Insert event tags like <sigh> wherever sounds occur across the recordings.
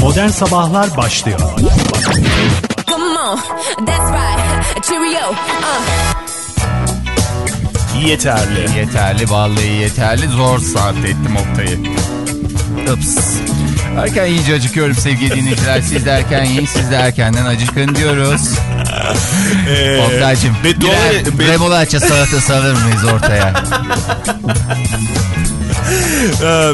Modern Sabahlar başlıyor. Come on, that's right. Cheerio. Uh. Yeterli. Yeterli vallahi yeterli zor sarf ettim Oktay'ı. Ups. Erken iyice acıkıyorum sevgili dinleyiciler. Siz de erken yiyin siz de erkenden acıkın diyoruz. Ee, Oktay'cım birer bed- remolacha salatası alır mıyız ortaya?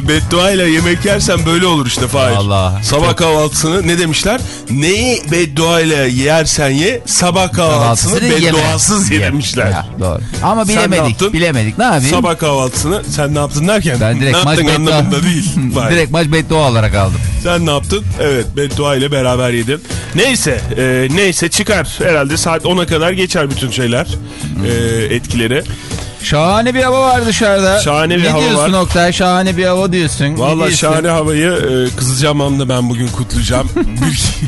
Beddua ile yemek yersen böyle olur işte Fahir. Allah. Sabah kahvaltısını ne demişler? Neyi beddua ile yersen ye, sabah kahvaltısını, Kahvaltısını yeme. bedduasız ye demişler. Ya, doğru. Ama Sen ne bilemedik. Bilemedik. Ne yapayım? Sabah kahvaltısını sen ne yaptın derken ben direkt ne maç yaptın beddua. anlamında değil. <laughs> Direkt maç beddua olarak aldım. Sen ne yaptın? Evet beddua ile beraber yedin. Neyse e, neyse çıkar herhalde saat 10'a kadar geçer bütün şeyler e, etkileri. Şahane bir hava var dışarıda. Şahane bir ne hava diyorsun var. Oktay? Şahane bir hava diyorsun. Valla şahane havayı e, Kızılcahamam'da ben bugün kutlayacağım. <laughs>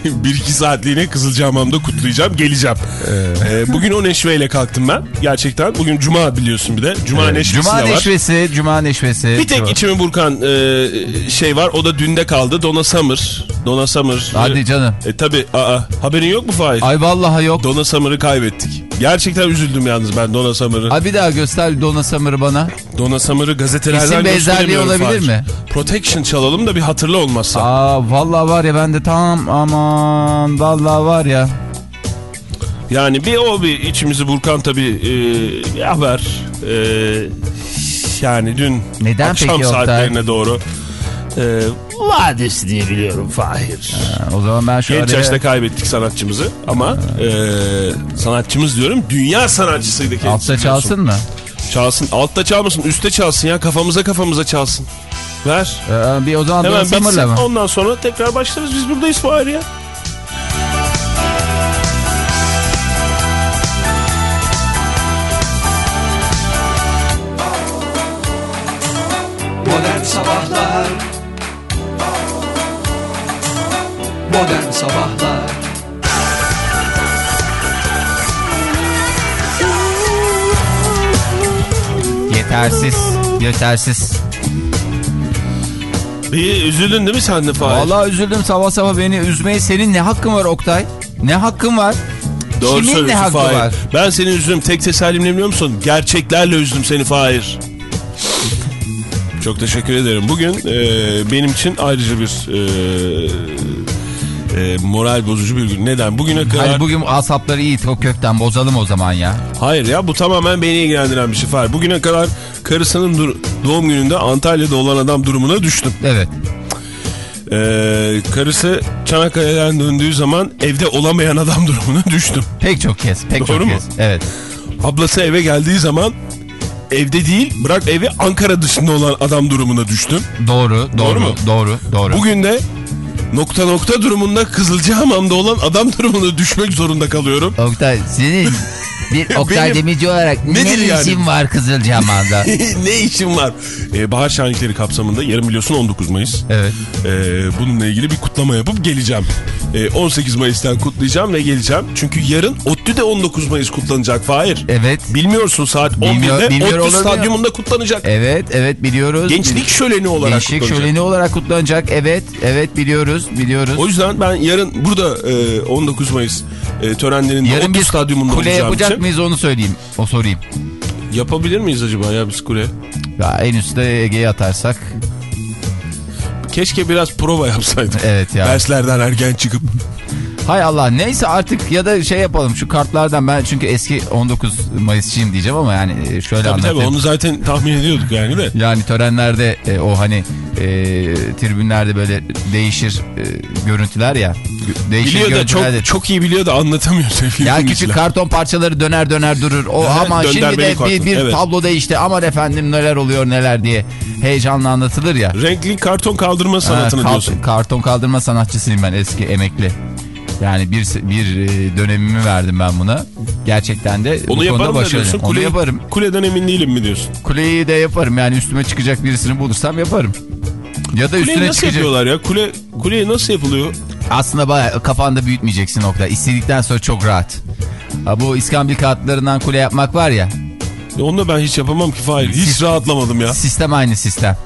bir, bir iki saatliğine Kızılcahamam'da kutlayacağım. Geleceğim. E, bugün o neşveyle kalktım ben. Gerçekten. Bugün Cuma biliyorsun bir de. Cuma Evet, neşvesi Cuma de var. neşvesi, Cuma neşvesi. Bir tek içimi burkan e, şey var. O da dünde kaldı. Donna Summer. Donna Summer. Hadi canım. E tabi. Aa, haberin yok mu Fahir? Ay vallahi yok. Donna Summer'ı kaybettik. Gerçekten üzüldüm yalnız ben Donna Summer'ı. Ay bir daha göster Donna Summer'ı bana. Donna Summer'ı gazetelerden İsim benzerliği olabilir Fahir. mi? Protection çalalım da bir hatırla olmazsa. Aa vallahi var ya ben de tam aman vallahi var ya. Yani bir o bir içimizi burkan tabii e, haber. E, yani dün Neden akşam peki Oktay? saatlerine doğru e, vadesi diye biliyorum Fahir. Ha, O zaman ben şu Genç araya... yaşta kaybettik sanatçımızı ama e, sanatçımız diyorum dünya sanatçısıydı kendisi. Altta çalsın mı? Çalsın. Altta çalmasın üstte çalsın ya kafamıza kafamıza çalsın. Ver. Ee, bir o zaman Hemen bitsin mı? ondan sonra tekrar başlarız biz buradayız Fahir ya. Modern Sabahlar Yetersiz. Yetersiz. Bir üzüldün değil mi sen de Fahir? Vallahi üzüldüm sabah sabah beni üzmeye. Senin ne hakkın var Oktay? Ne hakkın var? Doğru Kimin ne hakkı Fahir. var? Ben seni üzdüm. Tek tesellim ne biliyor musun? Gerçeklerle üzdüm seni Fahir. Çok teşekkür ederim. Bugün e, benim için ayrıca bir e, e, moral bozucu bir gün. Neden? Bugüne kadar... Hadi bugün asapları iyi o kökten bozalım o zaman ya. Hayır ya bu tamamen beni ilgilendiren bir şey Fahir. Bugüne kadar karısının doğum gününde Antalya'da olan adam durumuna düştüm. Evet. E, karısı Çanakkale'den döndüğü zaman evde olamayan adam <laughs> durumuna düştüm. Pek çok kez. Pek Doğru çok mu? kez. Evet. Ablası eve geldiği zaman evde değil bırak evi Ankara dışında olan adam durumuna düştüm. Doğru. Doğru. mu? Doğru. Doğru. Bugün de nokta nokta durumunda Kızılcahamam'da olan adam durumuna düşmek zorunda kalıyorum. Oktay senin bir Oktay Benim- Demirci olarak ne Nedir yani? işin var Kızılcahamam'da? <laughs> ne işim var? Ee, bahar şenlikleri kapsamında yarın biliyorsun 19 Mayıs. evet. Ee, bununla ilgili bir kutlama yapıp geleceğim. Ee, 18 Mayıs'tan kutlayacağım ve geleceğim. Çünkü yarın ODTÜ'de 19 Mayıs kutlanacak Fahir. Evet. Bilmiyorsun saat Bilmiyor- 11'de bilmiyor ODTÜ stadyumunda kutlanacak. Evet. Evet biliyoruz. Gençlik şöleni olarak Gençlik kutlanacak. şöleni olarak kutlanacak. Evet. Evet biliyoruz. Biliyoruz. O yüzden ben yarın burada e, 19 Mayıs e, törenlerinde Yarın ODTÜ stadyumunda kule olacağım yapacak mıyız onu söyleyeyim. O sorayım. Yapabilir miyiz acaba ya biz kule? Ya en üstte Ege'ye atarsak. Keşke biraz prova yapsaydık. Evet ya. Derslerden erken çıkıp. Hay Allah neyse artık ya da şey yapalım şu kartlardan ben çünkü eski 19 Mayısçıyım diyeceğim ama yani e, şöyle Tabii anlatayım. tabii onu zaten tahmin ediyorduk yani de. Yani törenlerde e, o hani e, tribünlerde böyle değişir e, görüntüler ya. Değişir Biliyor da de- çok, çok iyi biliyor da anlatamıyor sevgili Ya dinleyiciler. küçük karton parçaları döner döner durur. O ama şimdi de bir, karton, bir evet. tablo değişti. Aman efendim neler oluyor neler diye heyecanla anlatılır ya. Renkli karton kaldırma sanatını Ha, kart- diyorsun. Karton kaldırma sanatçısıyım ben eski emekli. Yani bir bir e, dönemimi verdim ben buna. Gerçekten de bu Onu konuda yaparım da başarılıyım. Onu Kule, yaparım. Kuleden emin değilim mi diyorsun? Kuleyi de yaparım. Yani üstüme çıkacak birisini bulursam yaparım. Ya da Kuleyi üstüne nasıl çıkacak. yapıyorlar ya? Kule, kuleyi nasıl yapılıyor? Aslında bayağı kafanda büyütmeyeceksin nokta. İstedikten sonra çok rahat. Ha, bu iskambil kağıtlarından kule yapmak var ya. Onu da ben hiç yapamam ki Fahir. Hiç Siz- rahatlamadım ya. Sistem aynı sistem.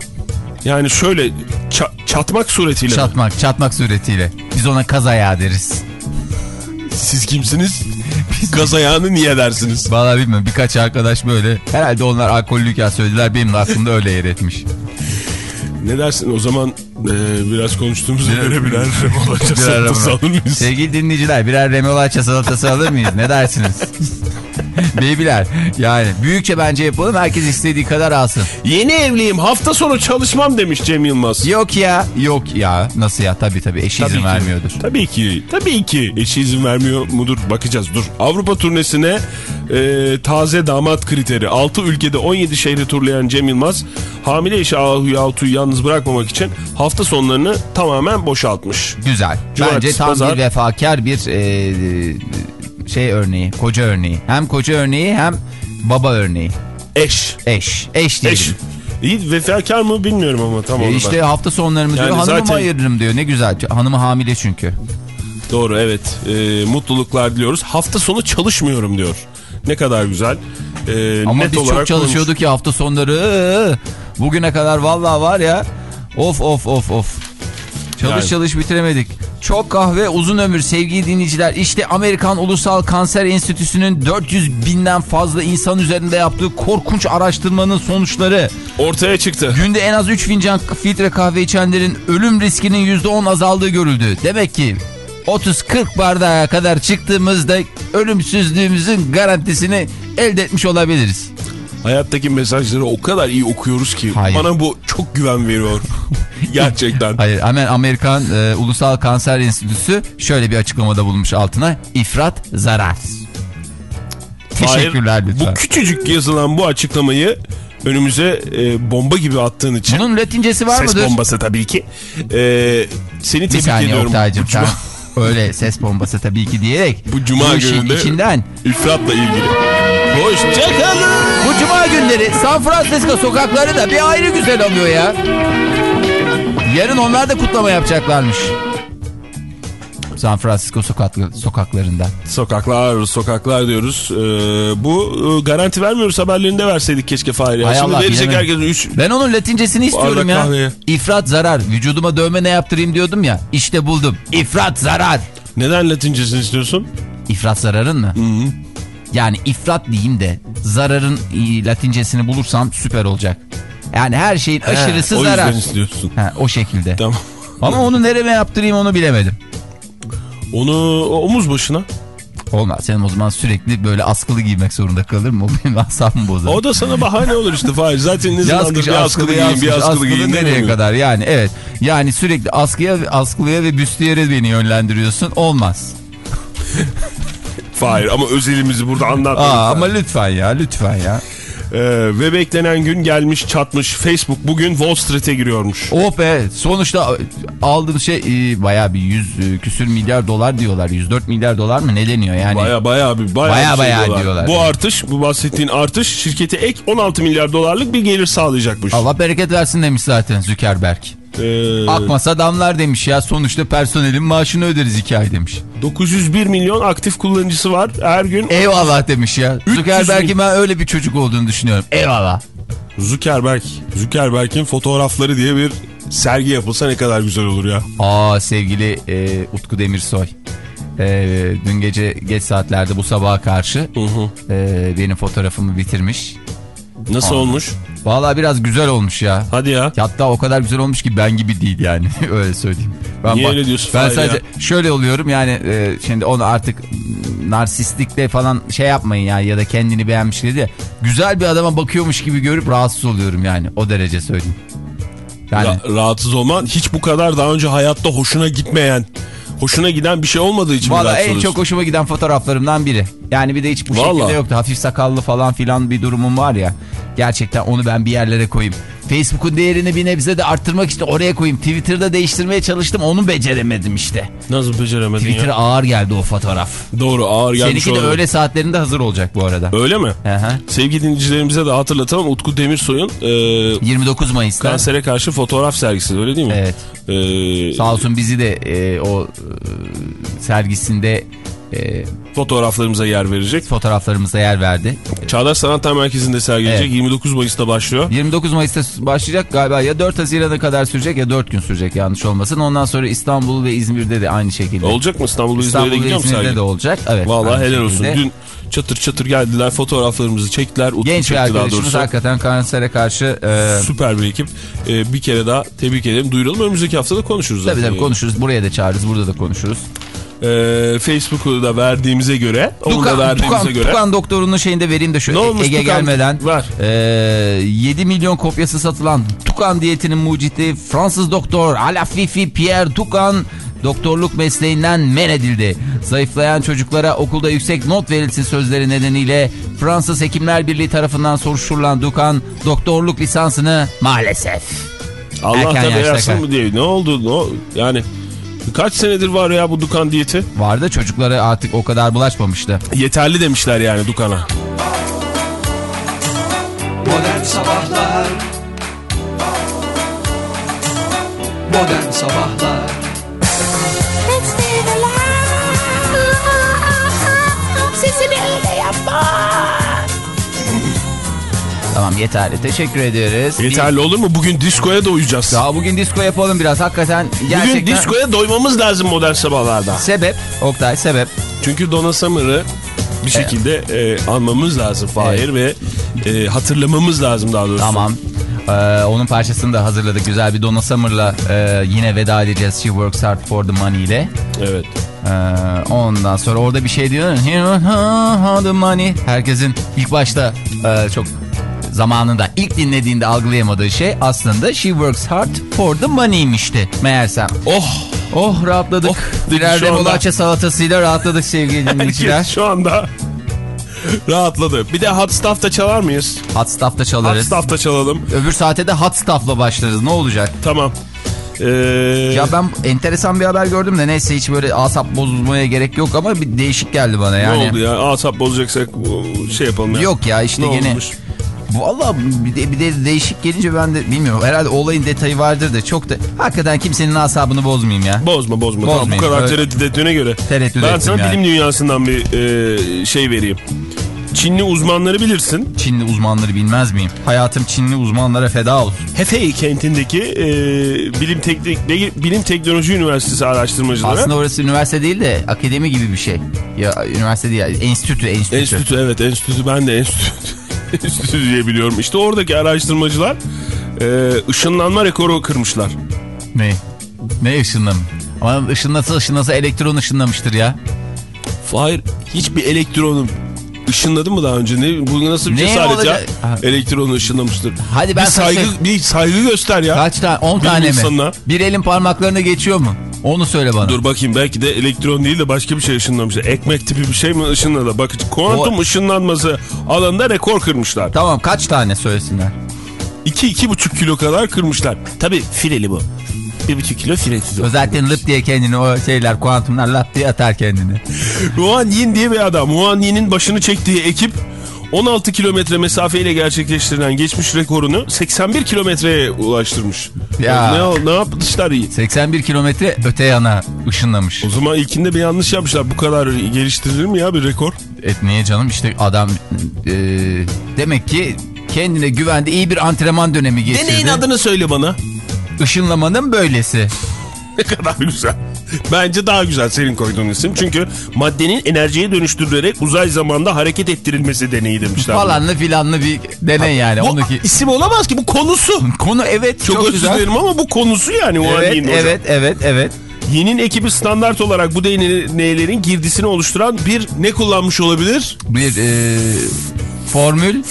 Yani şöyle ça- çatmak suretiyle. mi? Çatmak, çatmak suretiyle. Biz ona kaz ayağı deriz. Siz kimsiniz? <laughs> Gaz ayağını niye dersiniz? Vallahi bilmiyorum birkaç arkadaş böyle. Herhalde onlar alkollüyken söylediler. Benim de aklımda öyle yer etmiş. Ne dersin o zaman e, biraz konuştuğumuza Birer- göre birer <laughs> Birer salatası alır mıyız? Sevgili dinleyiciler birer remolacha salatası alır mıyız? Ne dersiniz? <laughs> <laughs> Beybiler yani büyükçe bence yapalım herkes istediği kadar alsın. Yeni evliyim hafta sonu çalışmam demiş Cem Yılmaz. Yok ya yok ya nasıl ya tabii tabii eşi Tabii izin ki. vermiyordur. Tabii ki. Tabii ki. Eşi izin vermiyor mudur? Bakacağız. Dur. Avrupa turnesine e, taze damat kriteri. 6 ülkede 17 şehri turlayan Cem Yılmaz hamile eşi Ahu Altu'yu yalnız bırakmamak için hafta sonlarını tamamen boşaltmış. Güzel. Cumartesi, Bence tam pazar. bir vefakar bir e, şey örneği koca örneği. Hem koca örneği hem baba örneği. Eş. Eş. Eş diyelim. Eş. İyi vefakar mı bilmiyorum ama tam E işte ben. hafta sonlarımı diyor Yani hanımıma zaten- ayırırım diyor ne güzel. Hanımı hamile çünkü. Doğru evet. E, mutluluklar diliyoruz. Hafta sonu çalışmıyorum diyor. Ne kadar güzel. E, Ama net biz olarak çok çalışıyorduk ya hafta sonları. Bugüne kadar vallahi var ya. Of of of of. Çalış Yani. çalış bitiremedik. Çok kahve uzun ömür sevgili dinleyiciler. İşte Amerikan Ulusal Kanser Enstitüsü'nün 400 binden fazla insan üzerinde yaptığı korkunç araştırmanın sonuçları. Ortaya çıktı. Günde en az 3 fincan filtre kahve içenlerin ölüm riskinin %10 azaldığı görüldü. Demek ki 30-40 bardağa kadar çıktığımızda ölümsüzlüğümüzün garantisini elde etmiş olabiliriz. Hayattaki mesajları o kadar iyi okuyoruz ki Hayır. bana bu çok güven veriyor. <laughs> Gerçekten. Hayır hemen Amerikan e, Ulusal Kanser Enstitüsü şöyle bir açıklamada bulunmuş altına. İfrat zarar. Teşekkürler Hayır, lütfen. Bu küçücük yazılan bu açıklamayı önümüze e, bomba gibi attığın için. Bunun latincesi var ses mıdır? bombası tabii ki. E, seni Bir tebrik saniye ediyorum. Bu sen cuma- öyle ses bombası tabii ki diyerek Bu cuma işin gününde içinden ifratla ilgili. Hoşçakalın. Bu cuma günleri San Francisco sokakları da bir ayrı güzel oluyor ya. Yarın onlar da kutlama yapacaklarmış. San Francisco sokaklı, sokaklarında. Sokaklar, sokaklar diyoruz. E, bu e, garanti vermiyoruz haberlerinde verseydik keşke Fahir. ya. Hay Şimdi Allah, verecek herkes 3 Ben onun latincesini istiyorum ya. kahveye. İfrat zarar. Vücuduma dövme ne yaptırayım diyordum ya. İşte buldum. İfrat zarar. Neden latincesini istiyorsun? İfrat zararın mı? Yani ifrat diyeyim de zararın latincesini bulursam süper olacak. Yani her şeyin aşırısı He, o zarar. yüzden istiyorsun. Ha, o şekilde. Tamam. Ama onu nereme yaptırayım onu bilemedim. Onu omuz başına. Olmaz. Senin o zaman sürekli böyle askılı giymek zorunda kalırım. <laughs> O benim asabımı bozar. O da sana bahane olur işte Fahir. Zaten ne zamandır kış bir askılı yaz bir askılı askılı giyin. nereye kadar yani evet. Yani sürekli askıya, askılıya ve büstiyere beni yönlendiriyorsun. Olmaz. <laughs> Fahir ama özelimizi burada anlatmadık. Aa, ama lütfen ya lütfen ya. Ee, ve beklenen gün gelmiş çatmış. Facebook bugün Wall Street'e giriyormuş. Oh be sonuçta aldığım şey e, bayağı bir 100 e, küsür milyar dolar diyorlar. 104 milyar dolar mı ne deniyor yani? Baya baya bir baya Baya şey baya diyorlar. diyorlar. Bu artış bu bahsettiğin artış şirkete ek 16 milyar dolarlık bir gelir sağlayacakmış. Allah bereket versin demiş zaten Zuckerberg. Ee, Akmasa damlar demiş ya sonuçta personelin maaşını öderiz iki ay demiş. 901 milyon aktif kullanıcısı var. Her gün Eyvallah demiş ya. 300 Zuckerberg'in ben öyle bir çocuk olduğunu düşünüyorum. Eyvallah. Zuckerberg, Zuckerberg'in fotoğrafları diye bir sergi yapılsa ne kadar güzel olur ya. Aa sevgili e, Utku Demirsoy. E, dün gece geç saatlerde bu sabaha karşı e, benim fotoğrafımı bitirmiş. Nasıl olmuş? Vallahi biraz güzel olmuş ya. Hadi ya. Hatta o kadar güzel olmuş ki ben gibi değil yani <laughs> öyle söyleyeyim. Ben Niye öyle diyorsun Ben sadece ya? şöyle oluyorum yani e, şimdi onu artık narsistlikle falan şey yapmayın ya ya da kendini beğenmiş dedi. Güzel bir adama bakıyormuş gibi görüp rahatsız oluyorum yani o derece söyleyeyim. Yani Ra- rahatsız olman hiç bu kadar daha önce hayatta hoşuna gitmeyen, hoşuna giden bir şey olmadığı için Valla en çok hoşuma giden fotoğraflarımdan biri. Yani bir de hiç bu Vallahi. şekilde yoktu. Hafif sakallı falan filan bir durumum var ya. Gerçekten onu ben bir yerlere koyayım. Facebook'un değerini bir nebze de arttırmak için oraya koyayım. Twitter'da değiştirmeye çalıştım onu beceremedim işte. Nasıl beceremedin Twitter'a ağır geldi o fotoğraf. Doğru ağır gelmiş Seninki de olabilir. öğle saatlerinde hazır olacak bu arada. Öyle mi? Hı hı. Sevgili dinleyicilerimize de hatırlatalım. Utku Demirsoy'un e, 29 Mayıs'ta. kansere karşı fotoğraf sergisi öyle değil mi? Evet. E, Sağ olsun bizi de e, o e, sergisinde e, fotoğraflarımıza yer verecek. Fotoğraflarımıza yer verdi. Çağdaş Sanatlar Merkezi'nde sergileyecek. Evet. 29 Mayıs'ta başlıyor. 29 Mayıs'ta başlayacak galiba ya 4 Haziran'a kadar sürecek ya 4 gün sürecek yanlış olmasın. Ondan sonra İstanbul ve İzmir'de de aynı şekilde. Olacak mı İstanbul İzmir'de İstanbul ve İzmir'de sergi? de olacak. Evet. Vallahi helal olsun. şekilde. Dün çatır çatır geldiler fotoğraflarımızı çektiler. Genç bir arkadaşımız hakikaten kansere karşı e, Süper bir ekip. Ee, bir kere daha tebrik ederim. Duyuralım. Önümüzdeki hafta da konuşuruz tabii tabii yani. konuşuruz. Buraya da çağırırız. Burada da konuşuruz. Ee, Facebook'u da verdiğimize göre, onu da verdiğimize Tukan, göre. Tukan doktorunun şeyini de vereyim de şu Ne olmuş Ege Tukan? gelmeden. Var. E, 7 milyon kopyası satılan Tukan diyetinin mucidi Fransız doktor Alafifi Pierre Tukan doktorluk mesleğinden men edildi. Zayıflayan çocuklara okulda yüksek not verilsin sözleri nedeniyle Fransız Hekimler Birliği tarafından soruşturulan Tukan doktorluk lisansını maalesef Allah yarsın kal- mı diye. Ne oldu? Ne, yani kaç senedir var ya bu Dukan diyeti? vardı çocuklara artık o kadar bulaşmamıştı. Yeterli demişler yani Dukan'a. Modern Sabahlar Modern yeterli teşekkür ederiz. Yeterli olur mu? Bugün diskoya da uyacağız. Daha bugün disco yapalım biraz hakikaten gerçekten. Bugün diskoya doymamız lazım modern sabahlarda. Sebep Oktay sebep. Çünkü Donna Summer'ı bir şekilde e, anmamız lazım Fahir ve e, hatırlamamız lazım daha doğrusu. Tamam. Ee, onun parçasını da hazırladık. Güzel bir Donna Summer'la e, yine veda edeceğiz. She works hard for the money ile. Evet. Ee, ondan sonra orada bir şey diyor. "Here the money. Herkesin ilk başta e, çok zamanında ilk dinlediğinde algılayamadığı şey aslında she works hard for the money'mişti meğersem. Oh! Oh rahatladık. Oh, Birer bolaça salatasıyla rahatladık sevgili <laughs> dinleyiciler. Herkes şu anda <laughs> rahatladı. Bir de hot stuff'ta çalar mıyız? Hot stuff'ta Hot çalarız. stuff'ta çalalım. Öbür saate de hot stuff'la başlarız. Ne olacak? Tamam. Ee, Ya ben enteresan bir haber gördüm de neyse hiç böyle asap bozulmaya gerek yok ama bir değişik geldi bana yani. Ne oldu ya? Asap bozacaksak şey yapalım ya. Yok ya işte Ne yine. olmuş? Valla bir de, bir de değişik gelince ben de bilmiyorum. Herhalde olayın detayı vardır da çok da hakikaten kimsenin asabını bozmayayım ya. Bozma bozma. Tamam, bu kadar tereddüt ettiğine göre. Tereddüt ben sana yani. bilim dünyasından bir e, şey vereyim. Çinli uzmanları bilirsin. Çinli uzmanları bilmez miyim? Hayatım Çinli uzmanlara feda olsun. Hefei kentindeki e, bilim teknik bilim teknoloji üniversitesi araştırmacıları. Aslında orası üniversite değil de akademi gibi bir şey. Ya üniversite değil, enstitü, enstitü. Enstitü evet enstitü ben de enstitü, <laughs> enstitü diye biliyorum. İşte oradaki araştırmacılar e, ışınlanma rekoru kırmışlar. Ne? Ne ışınlam? Ama ışınlasa ışınlasa elektron ışınlamıştır ya. Hayır hiçbir elektronun ışınladın mı daha önce? Ne, bu nasıl bir Ne cesaret ya? olacak? Ha. Elektronu ışınlamıştır. Hadi ben bir saygı, şey- bir saygı göster ya. Kaç tane? 10 Bilim tane mi? Bir elin parmaklarını geçiyor mu? Onu söyle bana. Dur bakayım belki de elektron değil de başka bir şey ışınlamışlar. Ekmek tipi bir şey mi ışınladı? Bak kuantum O- ışınlanması alanında rekor kırmışlar. Tamam kaç tane söylesinler? 2-2,5 kilo kadar kırmışlar. Tabii fileli bu. 1,5 kilo filesiz. O zaten lıp diye kendini o şeyler kuantumlar lap diye atar kendini. Huan Yin diye bir adam. Huan Yin'in başını çektiği ekip 16 kilometre mesafeyle gerçekleştirilen geçmiş rekorunu 81 kilometreye ulaştırmış. Ya. Ne, ne yapmışlar iyi. 81 kilometre öte yana ışınlamış. O zaman ilkinde bir yanlış yapmışlar. Bu kadar geliştirilir mi ya bir rekor? Et niye canım işte adam e, demek ki kendine güvendi iyi bir antrenman dönemi geçirdi. Deneyin adını söyle bana. Işınlamanın böylesi. Ne kadar güzel. Bence daha güzel senin koyduğun isim. Çünkü maddenin enerjiye dönüştürülerek uzay zamanda hareket ettirilmesi deneyi demişler. Falanlı filanlı bir deney yani. Bu Onu ki... isim olamaz ki bu konusu. Konu evet çok, Çok, güzel. dilerim ama bu konusu yani. Huan Evet evet evet evet. Yinin ekibi standart olarak bu deneylerin girdisini oluşturan bir ne kullanmış olabilir? Bir e, formül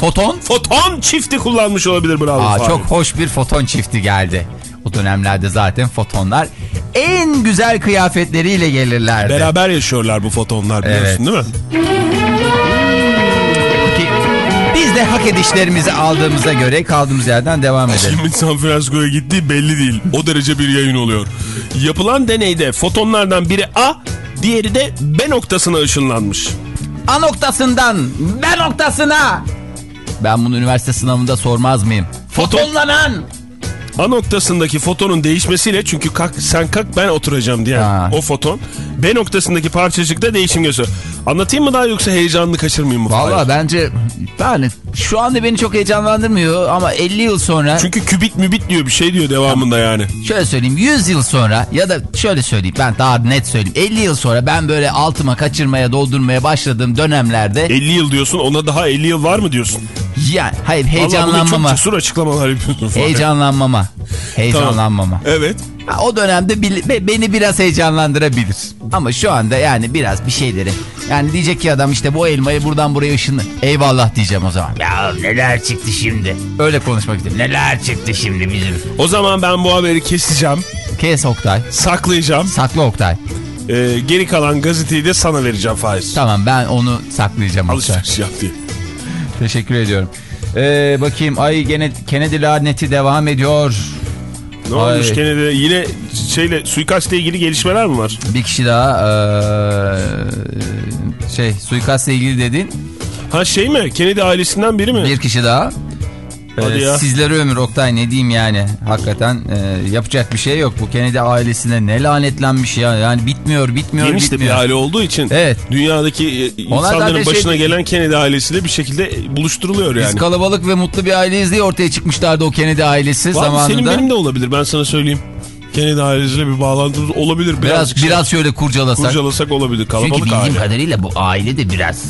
foton. Foton çifti kullanmış olabilir bravo. Aa, çok hoş bir foton çifti geldi. O dönemlerde zaten fotonlar en güzel kıyafetleriyle gelirlerdi. Beraber yaşıyorlar bu fotonlar biliyorsun Evet. değil mi? Biz de hak edişlerimizi aldığımıza göre kaldığımız yerden devam edelim. Kimin San Francisco'ya gittiği belli değil. O derece bir yayın oluyor. Yapılan deneyde fotonlardan biri A, diğeri de B noktasına ışınlanmış. A noktasından B noktasına. Ben bunu üniversite sınavında sormaz mıyım? Fotonlanan A noktasındaki fotonun değişmesiyle çünkü kalk, sen kalk ben oturacağım diyen Ha. o foton B noktasındaki parçacıkta değişim gösteriyor. Anlatayım mı daha yoksa heyecanını kaçırmayayım mı? Valla bence yani şu anda beni çok heyecanlandırmıyor ama 50 yıl sonra Çünkü kübit mübit diyor bir şey diyor devamında yani. şöyle söyleyeyim 100 yıl sonra ya da şöyle söyleyeyim ben daha net söyleyeyim 50 yıl sonra ben böyle altıma kaçırmaya doldurmaya başladığım dönemlerde 50 yıl diyorsun ona daha 50 yıl var mı diyorsun? yani hayır heyecanlanmama çok cesur açıklamalar yapıyorsun. Fahir. Heyecanlanmama heyecanlanmama Evet. Ha, O dönemde bil- be- beni biraz heyecanlandırabilir. Ama şu anda yani biraz bir şeyleri. Yani diyecek ki adam işte bu elmayı buradan buraya ışınlı. Eyvallah diyeceğim o zaman. Ya neler çıktı şimdi. Öyle konuşmak istedim. Neler çıktı şimdi bizim. O zaman ben bu haberi keseceğim, Kes Oktay. saklayacağım. Sakla Oktay. Ee, geri kalan gazeteyi de sana vereceğim Faiz. Tamam ben onu saklayacağım. Alışveriş yap diye. Teşekkür ediyorum. Ee, bakayım ay gene Kennedy laneti devam ediyor. Ne Ay. olmuş Kennedy'de? Yine şeyle suikastla ilgili gelişmeler mi var? Bir kişi daha ee, şey suikastla ilgili dedin. Ha şey mi? Kennedy ailesinden biri mi? Bir kişi daha. Hadi Ee, ya. Sizlere ömür Oktay ne diyeyim yani. Hakikaten e, yapacak bir şey yok. Bu Kennedy ailesine ne lanetlenmiş ya. Yani bitmiyor bitmiyor Geniş bitmiyor. bir aile olduğu için Evet. dünyadaki e, insanların başına şey- gelen Kennedy ailesiyle bir şekilde buluşturuluyor Biz yani. kalabalık ve mutlu bir aileyiz diye ortaya çıkmışlardı o Kennedy ailesi Var zamanında. Senin benim de olabilir ben sana söyleyeyim. Kennedy ailesiyle bir bağlantımız olabilir. biraz Birazcık şey- biraz şöyle kurcalasak. kurcalasak olabilir. Çünkü Kalabalık bildiğim aile. kadarıyla bu aile de biraz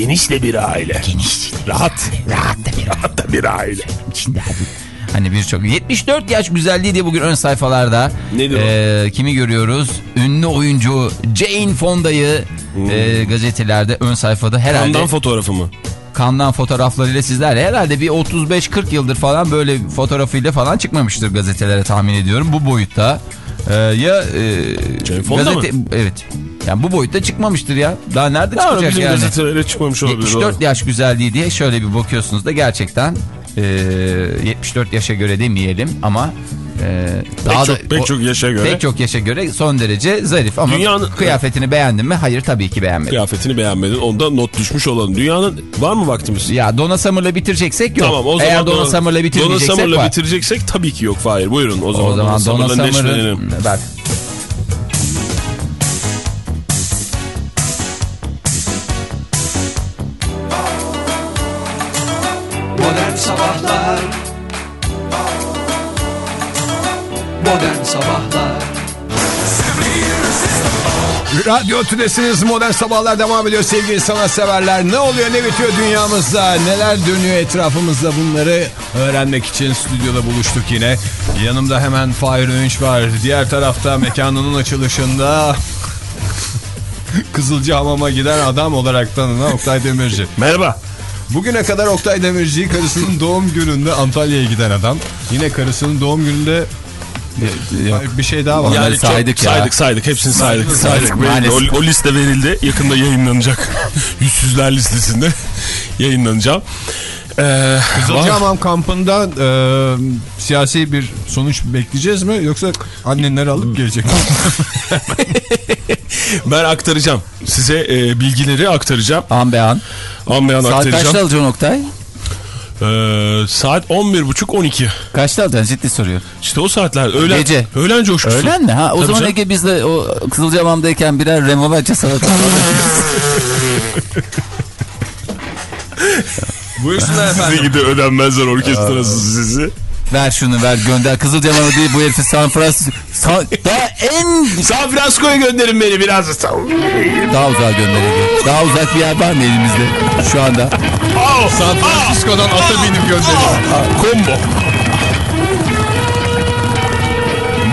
Geniş de bir aile. geniş. Rahat. Rahat da bir Rahat da bir aile. içinde abi. Hani birçok 74 yaş güzelliği diye bugün ön sayfalarda Nedir o? e, kimi görüyoruz? Ünlü oyuncu Jane Fonda'yı e, gazetelerde ön sayfada herhalde Kandan fotoğrafı mı? kandan fotoğraflarıyla sizlerle herhalde bir 35-40 yıldır falan böyle fotoğrafıyla falan çıkmamıştır gazetelere tahmin ediyorum bu boyutta. E, ya e, Jane Fonda mı? Evet. Yani bu boyutta çıkmamıştır ya. Daha nerede Ya çıkacak bizim yani? gazetelere çıkmamış olabilir. 74 doğru. yaş güzelliği diye şöyle bir bakıyorsunuz da gerçekten e, 74 yaşa göre demeyelim ama e, daha çok- da pek o- çok yaşa göre. pek çok yaşa göre son derece zarif ama Dünyanın- kıyafetini beğendin mi? Hayır tabii ki beğenmedim. Kıyafetini beğenmedin. Onda not düşmüş olalım. Dünyanın var mı vaktimiz? Ya Donna Summer'la bitireceksek yok. Tamam o zaman Eğer Donna Summer'la Donna bitirmeyeceksek Summer'la bitireceksek tabii ki yok Fahir. Buyurun o zaman, o zaman Donna. Summer'ın bak Radyo Tülesi'niz Modern Sabahlar devam ediyor sevgili sanatseverler. Ne oluyor ne bitiyor dünyamızda neler dönüyor etrafımızda bunları öğrenmek için stüdyoda buluştuk yine. Yanımda hemen Fahir Öğünç var. Diğer tarafta mekanının açılışında <laughs> Kızılcahamam'a giden adam olarak tanınan Oktay Demirci. Merhaba. Bugüne kadar Oktay Demirci karısının doğum gününde Antalya'ya giden adam. Yine karısının doğum gününde bir şey daha var. Yani saydık çok ya. saydık saydık hepsini saydık. Saydık, saydık. O, o liste verildi. Yakında yayınlanacak. <laughs> Yüzsüzler listesinde <laughs> yayınlanacağım. Ee, Kızılcahamam kampında e, siyasi bir sonuç bekleyeceğiz mi yoksa annenleri alıp gelecek mi? <laughs> ben aktaracağım. Size e, bilgileri aktaracağım. an be an. An beyan Saat aktaracağım. kaçta alacaksın Oktay? Ee, saat 11.30-12. Kaçta alacaksın ciddi soruyor. İşte o saatler. Öğlen, Gece. Öğlen coşkusu. Öğlen mi? Ha, o Tabii zaman canım. Ege biz <laughs> de o Kızılcahamam'dayken birer removaça salata Buyursunlar Size efendim. gidi ödenmezler orkestrası sizi. Ver şunu ver gönder. Kızılcahamam'a değil bu herifi San Francisco. San- daha en San Francisco'ya gönderin beni biraz. daha uzağa gönder Ege. Daha uzak bir yer var mı elimizde şu anda? San Francisco'dan ata binip gönderiyor. Combo.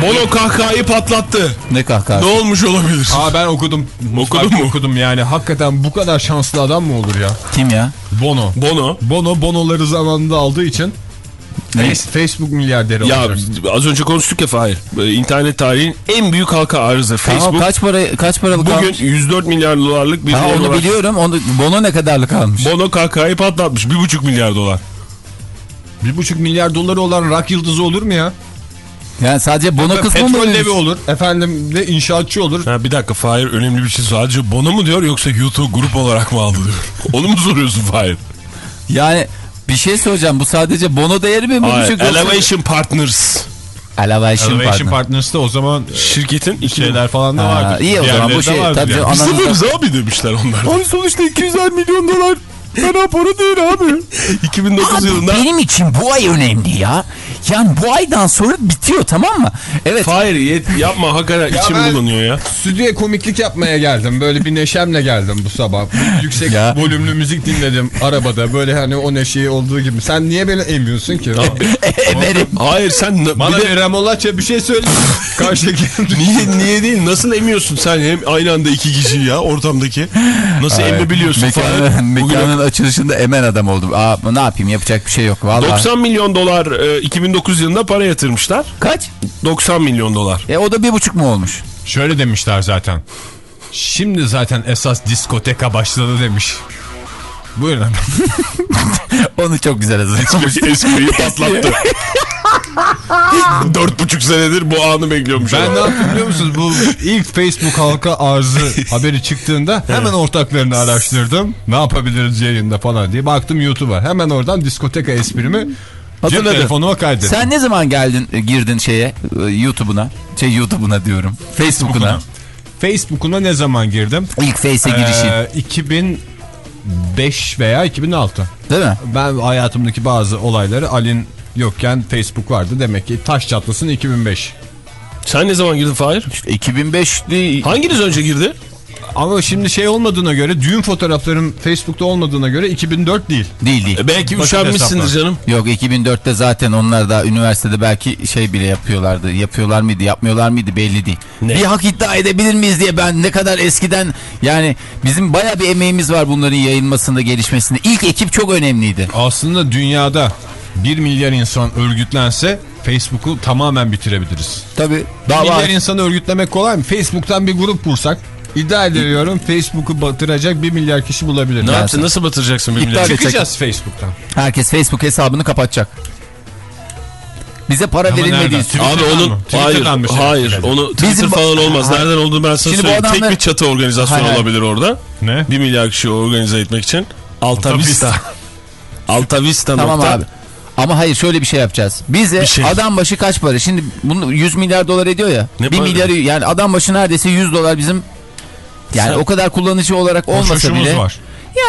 Bono kahkahayı patlattı. Ne kahkaha? Ne olmuş olabilir? Aa ben okudum. Okudun mu? Okudum yani. Hakikaten bu kadar şanslı adam mı olur ya? Kim ya? Bono. Bono. Bono bonoları zamanında aldığı için Ne? Face- Facebook milyarderi Ya olacak. az önce konuştuk ya Fahir. Ee, İnternet tarihinin en büyük halka arzı Tamam Facebook. kaç para kaç para bu Bugün kalmış? 104 milyar dolarlık bir Ha, onu var. biliyorum. Onu Bono ne kadarlık almış? Bono kahkahayı patlatmış. 1,5 milyar dolar. Bir buçuk milyar doları olan rock yıldızı olur mu ya? Yani sadece Bono kısmı mı? Petrol olur. Efendim de inşaatçı olur. Ha, bir dakika Fahir önemli bir şey sadece Bono mu diyor yoksa YouTube grup olarak mı aldı diyor. <laughs> Onu mu soruyorsun Fahir? Yani Bir şey soracağım. Bu sadece bono değeri mi? bu Hayır, düşük yoksa- Elevation Partners. Elevation, Elevation partner. Partners'ta o zaman Şirketin iki şeyler falan da Ha, vardır. iyi o zaman bu şey. Tabii yani. Biz sıfırız abi demişler onlar. Abi sonuçta 200 milyon dolar. Fena para değil abi. <laughs> 2009 yılında Benim için bu ay önemli ya. Yani bu aydan sonra bitiyor tamam mı? Evet. Hayır yet- yapma hakikaten içim bulanıyor ya. Stüdyoya komiklik yapmaya geldim. Böyle bir neşemle geldim bu sabah. Yüksek Ya. volümlü müzik dinledim arabada. Böyle hani o neşeyi olduğu gibi. Sen niye beni emiyorsun ki? <laughs> Emerim. Hayır sen na- Bana bir Remolaç'a bir şey söyle. <laughs> Karşıdaki niye niye değil nasıl emiyorsun sen hem aynı anda iki kişi ya ortamdaki. Nasıl emebiliyorsun Mekanın, <laughs> mekanın açılışında emen adam oldum. Aa, ne yapayım yapacak bir şey yok. Vallahi. 90 milyon dolar e, 2009 yılında para yatırmışlar. Kaç? 90 milyon dolar. E o da bir buçuk mu olmuş? Şöyle demişler zaten. Şimdi zaten esas diskoteka başladı demiş. Buyurun efendim. <laughs> Onu çok güzel hazırlamış. Espriyi patlattı. Dört buçuk senedir bu anı bekliyormuş. Ben ne yaptım biliyor musunuz? Bu ilk Facebook halka arzı haberi çıktığında hemen ortaklarını araştırdım. Ne yapabiliriz yayında falan diye. Baktım YouTube'a. Hemen oradan diskoteka esprimi cep Hatırladım. telefonuma kaydettim. Sen ne zaman geldin e, girdin şeye e, YouTube'una? Şey YouTube'una diyorum. Facebook'una. Facebook'una ne zaman girdim? İlk Face'e girişin. Ee, 2005 veya 2006. Değil mi? Ben hayatımdaki bazı olayları Ali'nin yokken Facebook vardı. Demek ki taş çatlasın 2005. Sen ne zaman girdin Fahir? İşte 2005'li Hanginiz önce girdi? Ama şimdi şey olmadığına göre düğün fotoğraflarım Facebook'ta olmadığına göre 2004 değil. değil değil. E belki üşenmişsindir canım. Yok 2004'te zaten onlar da üniversitede belki şey bile yapıyorlardı. Yapıyorlar mıydı yapmıyorlar mıydı belli değil. Ne? Bir hak iddia edebilir miyiz diye ben ne kadar eskiden yani bizim baya bir emeğimiz var bunların yayılmasında gelişmesinde. İlk ekip çok önemliydi. Aslında dünyada 1 milyar insan örgütlense Facebook'u tamamen bitirebiliriz. Tabii. 1 Daha milyar var. insanı örgütlemek kolay mı? Facebook'tan bir grup kursak iddia ediyorum Facebook'u batıracak 1 milyar kişi bulabilir. Ne Ya yaptın? Nasıl batıracaksın bir İptal millet? et. Çıkacağız Facebook'tan. Herkes Facebook hesabını kapatacak. Bize para Ama verilmediği için. Abi onun hayır şey hayır yapacağız. onu Twitter Bizim- falan olmaz. Hayır. Nereden olduğunu ben sana Şimdi bu söyleyeyim. Tek bir çatı organizasyonu Hayır, olabilir orada. Ne? 1 milyar kişi organize etmek için. Alta Alta Vista. <laughs> Alta Vista Tamam nokta. abi. Ama hayır şöyle bir şey yapacağız. Bize Bir şey. adam başı kaç para? Şimdi bunu 100 milyar dolar ediyor ya. Ne 1 para? milyarı yani adam başı neredeyse 100 dolar bizim yani Sen- o kadar kullanıcı olarak olmasa bile. var.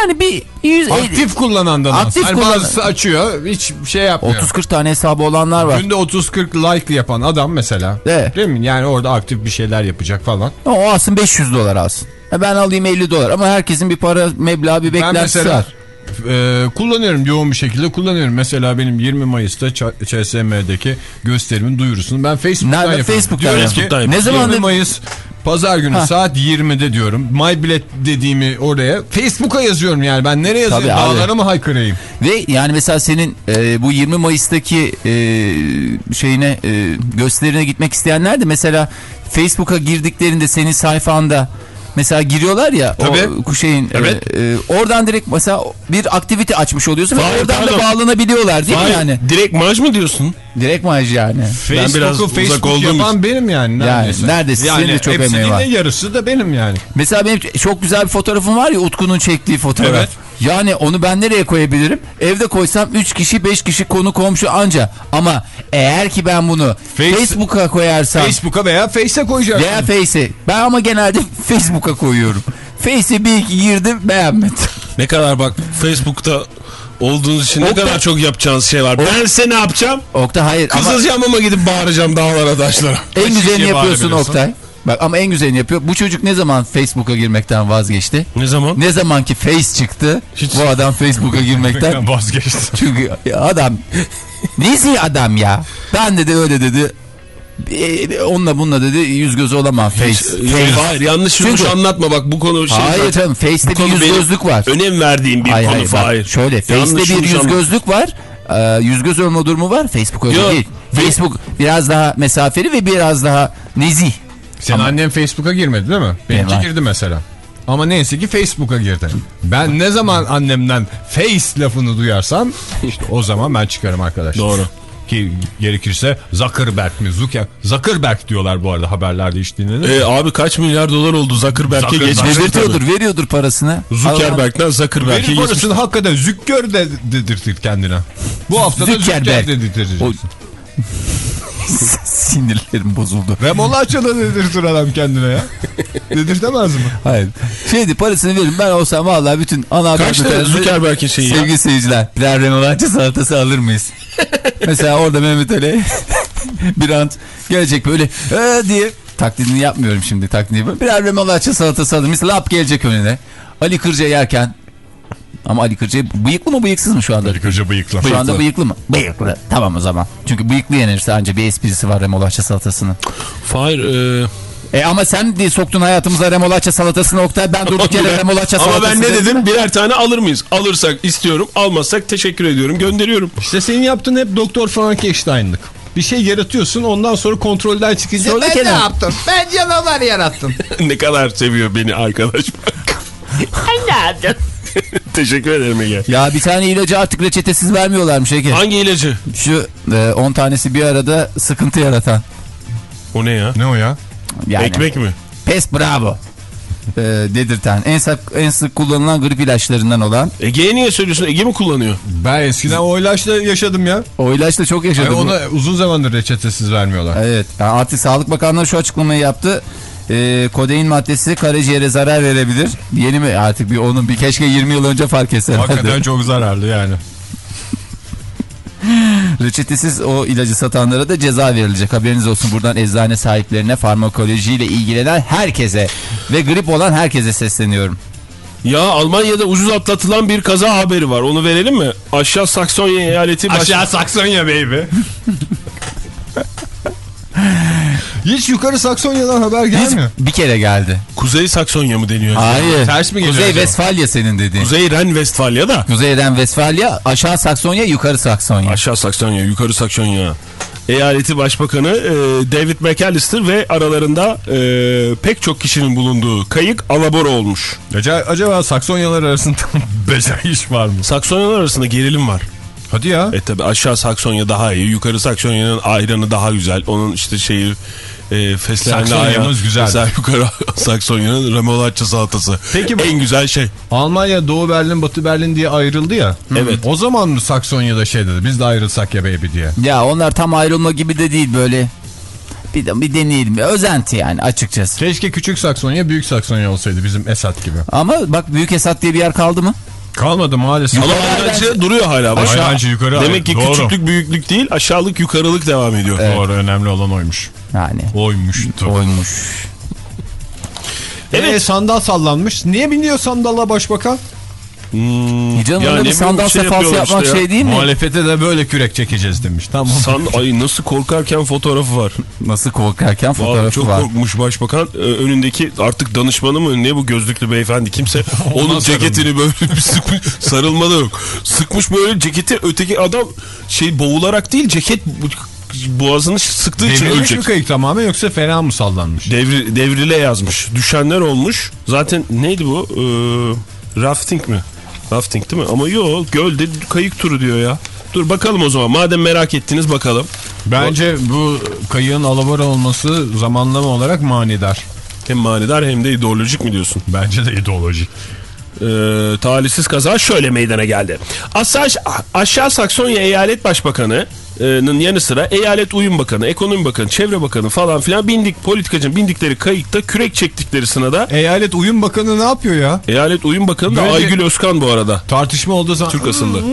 Yani bir 100 Aktif kullanandan. Aktif Hani kullan- bazısı açıyor hiç şey yapmıyor. 30-40 tane hesabı olanlar var. Günde 30-40 like yapan adam mesela. Evet. Değil mi? Yani orada aktif bir şeyler yapacak falan. O alsın 500 dolar alsın. Ha, Ben alayım 50 dolar ama herkesin bir para meblağı bir Ben beklentisi mesela var. e, kullanıyorum yoğun bir şekilde kullanıyorum. Mesela benim 20 Mayıs'ta ÇSM'deki gösterimin duyurusunu ben Facebook'tan Nerede? yapıyorum. Facebook'tan ki, Ne zaman 20 de- Mayıs Pazar günü Ha. saat 20'de diyorum. My bilet dediğimi oraya Facebook'a yazıyorum yani. Ben nereye yazayım? Tabii abi. Dağlara mı haykırayım? Ve yani mesela senin e, bu 20 Mayıs'taki e, şeyine e, gösterine gitmek isteyenler de mesela Facebook'a girdiklerinde senin sayfanda mesela giriyorlar ya Tabii. o şeyin Evet. e, e, oradan direkt mesela bir aktivite açmış oluyorsun ve Hayır, oradan da pardon. bağlanabiliyorlar değil mi Hayır, yani? Direkt maaş mı diyorsun? Direkt maaş yani. biraz Facebook'u uzak Facebook olduğum yapan benim yani. Neredeyse. neredeyse. Yani Senin de çok emeği var. yarısı da benim yani. Mesela benim çok güzel bir fotoğrafım var ya Utku'nun çektiği fotoğraf. Evet. Yani onu ben nereye koyabilirim? Evde koysam 3 kişi 5 kişi konu komşu anca. Ama eğer ki ben bunu Face- Facebook'a koyarsam Facebook'a veya Face'e koyacaksın. veya Face'e ben ama genelde <laughs> Facebook'a koyuyorum. Face'e bir iki girdim beğenmedim. Ne kadar bak Facebook'ta olduğunuz için ne Oktay- kadar çok yapacağınız şey var. Ben size ne yapacağım? Oktay hayır ama Kızacağım ama gidip bağıracağım dağlara taşlara. en güzelini yapıyorsun? Oktay. Bak ama en güzelini yapıyor. Bu çocuk ne zaman Facebook'a girmekten vazgeçti? Ne zaman? Ne zaman ki Face çıktı Hiç- bu adam Facebook'a girmekten <laughs> vazgeçtim. Çünkü adam nesi adam ya? Ben dedi öyle dedi. E, onunla bununla dedi yüz göz olamam face. face. Hayır yanlış Çünkü- yumuş anlatma bak bu konu şey Hayır zaten- canım Face'te bir yüz gözlük var. Önem verdiğim bir Hayır, konu hayır, bak, Fahir. Şöyle Yanlış Face'te bir yüz gözlük var. Ee, yüz göz olma durumu var. Facebook öyle Yok. değil. Facebook biraz daha mesafeli ve biraz daha nezih. Senin annen Facebook'a girmedi değil mi? Benimki var. girdi mesela. Ama neyse ki Facebook'a girdi. Ben ne zaman annemden face lafını duyarsam <laughs> işte o zaman ben çıkarım arkadaşlar. Doğru. Ki gerekirse Zuckerberg mi? Zucker, Zuckerberg diyorlar bu arada haberlerde hiç dinledin. E, abi kaç milyar dolar oldu Zuckerberg'e Zuckerberg. geçmiş. Dedirtiyordur, veriyordur parasını. Zuckerberg'den Zuckerberg'e geçmiş. parasını hakikaten Zücker de dedirtir kendine. Bu hafta da Zuckerberg. dedirtir. Sinirlerim bozuldu. Remolacha da dedirtir adam kendine ya. Dedirtemez mi? Hayır. Şeydi parasını verin ben olsam vallahi bütün ana Kaç lira Zuckerberg'in şeyi ya? Sevgili seyirciler birer remolatça salatası alır mıyız? Mesela orada Mehmet Ali <laughs> bir an gelecek böyle ee diye taklidini yapmıyorum şimdi taklidini. Birer remolatça salatası alır mıyız? Lap gelecek önüne. Ali Kırca yerken ama Ali Kırca bıyıklı mı bıyıksız mı şu anda? Koca bıyıklı. Şu anda bıyıklı mı? Bıyıklı. Tamam o zaman. Çünkü bıyıklı yenirse anca bir esprisi var remolacha salatasının. Fahir e, E ama sen de soktun hayatımıza remolacha salatasını Oktay. Ben durduk yere remolacha salatası Ama ben ne dedim? Birer tane alır mıyız? Alırsak istiyorum, almazsak teşekkür ediyorum, gönderiyorum. İşte senin yaptığın hep Doktor Frankenstein'lık. Bir şey yaratıyorsun ondan sonra kontrolden çıkınca ben ne kenara- yaptım? Ben canavar yarattım. <laughs> ne kadar seviyor beni arkadaş. <laughs> teşekkür ederim Ege. Ya bir tane ilacı artık reçetesiz vermiyorlarmış Ege. Hangi ilacı? Şu 10 tanesi bir arada sıkıntı yaratan. O ne ya? ne o ya? Yani Ekmek mi? Pes bravo. E, dedirten. En sık, en sık kullanılan grip ilaçlarından olan. Ege'ye niye söylüyorsun? Ege mi kullanıyor? Ben eskiden o ilaçla yaşadım ya. O ilaçla çok Yani yaşadı. bu. ona uzun zamandır reçetesiz vermiyorlar. Evet. Yani artık Sağlık Bakanlığı şu açıklamayı yaptı. E, kodein maddesi karaciğere zarar verebilir. Yeni mi? Artık bir onun bir keşke 20 yıl önce fark etselerdi. Hakikaten çok zararlı yani. <laughs> Reçetesiz o ilacı satanlara da ceza verilecek. Haberiniz olsun buradan eczane sahiplerine, farmakolojiyle ilgilenen herkese ve grip olan herkese sesleniyorum. Ya Almanya'da ucuz atlatılan bir kaza haberi var. Onu verelim mi? Aşağı Saksonya eyaleti baş... Aşağı Saksonya baby. <laughs> Hiç yukarı Saksonya'dan haber Hiç gelmiyor. bir kere geldi. Kuzey Saksonya mı deniyor? Hayır. Ters mi geliyor Kuzey acaba? Senin dediğin. Kuzey Ren-Vestfalya'da. Kuzeyden Vesfalya, aşağı Saksonya, yukarı Saksonya. Aşağı Saksonya, yukarı Saksonya. Eyaleti Başbakanı e, David McAllister ve aralarında e, pek çok kişinin bulunduğu kayık alabora olmuş. Acaba, acaba Saksonyalar arasında <laughs> becer iş var mı? Saksonyalar arasında gerilim var. Hadi ya. E tabi aşağı Saksonya daha iyi. Yukarı Saksonya'nın ayranı daha güzel. Onun işte şeyi e, fesleğenli Saksonya'mız ayran. güzel. Mesela <laughs> yukarı Saksonya'nın remolacha salatası. Peki bu- en güzel şey. Almanya Doğu Berlin Batı Berlin diye ayrıldı ya. Evet. O zaman mı Saksonya'da şey dedi biz de ayrılsak ya baby diye. Ya onlar tam ayrılma gibi de değil böyle. Bir, de, bir deneyelim. Özenti yani açıkçası. Keşke küçük Saksonya büyük Saksonya olsaydı bizim Esat gibi. Ama bak Büyük Esat diye bir yer kaldı mı? Kalmadı maalesef. Ama ayrancı duruyor hala. Ayrancı yukarı. Demek ki Doğru. küçüklük büyüklük değil aşağılık yukarılık devam ediyor. Doğru önemli olan oymuş. Yani Oymuştu. oymuş. Evet. Ee, sandal sallanmış. Niye biniyor sandala başbakan? Hmm, Canım ya bileyim, sandal şey sefası yapıyorlar yapmak işte ya. şey değil mi? Muhalefete de böyle kürek çekeceğiz demiş. Tamam. <laughs> San, ay nasıl korkarken fotoğrafı var. Nasıl korkarken Vallahi fotoğrafı çok var. korkmuş başbakan. Ee, önündeki artık danışmanı mı ne bu gözlüklü beyefendi kimse <laughs> onun ceketini böyle bir sıkmış sarılma da yok. Sıkmış böyle ceketi öteki adam şey boğularak değil ceket boğazını sıktığı için Devrilmiş ölecek. mi kayık tamamen yoksa fena mı sallanmış? Devri, devrile yazmış. Düşenler olmuş. Zaten neydi bu? Ee, rafting mi? Rafting değil mi? Ama yok gölde kayık turu diyor ya. Dur bakalım o zaman. Madem merak ettiniz bakalım. Bence bu kayığın alabora olması zamanlama olarak manidar. Hem manidar hem de ideolojik mi diyorsun? Bence de ideolojik. Ee, talihsiz kaza şöyle meydana geldi. Asaj, Aşağı Saksonya Eyalet Başbakanı'nın yanı sıra Eyalet Uyum Bakanı, Ekonomi Bakanı, Çevre Bakanı falan filan bindik politikacının bindikleri kayıkta kürek çektikleri sınada Eyalet Uyum Bakanı ne yapıyor ya? Eyalet Uyum Bakanı da Böyle- Aygül Özkan bu arada. Tartışma olduğu zaman... Türk asıllı.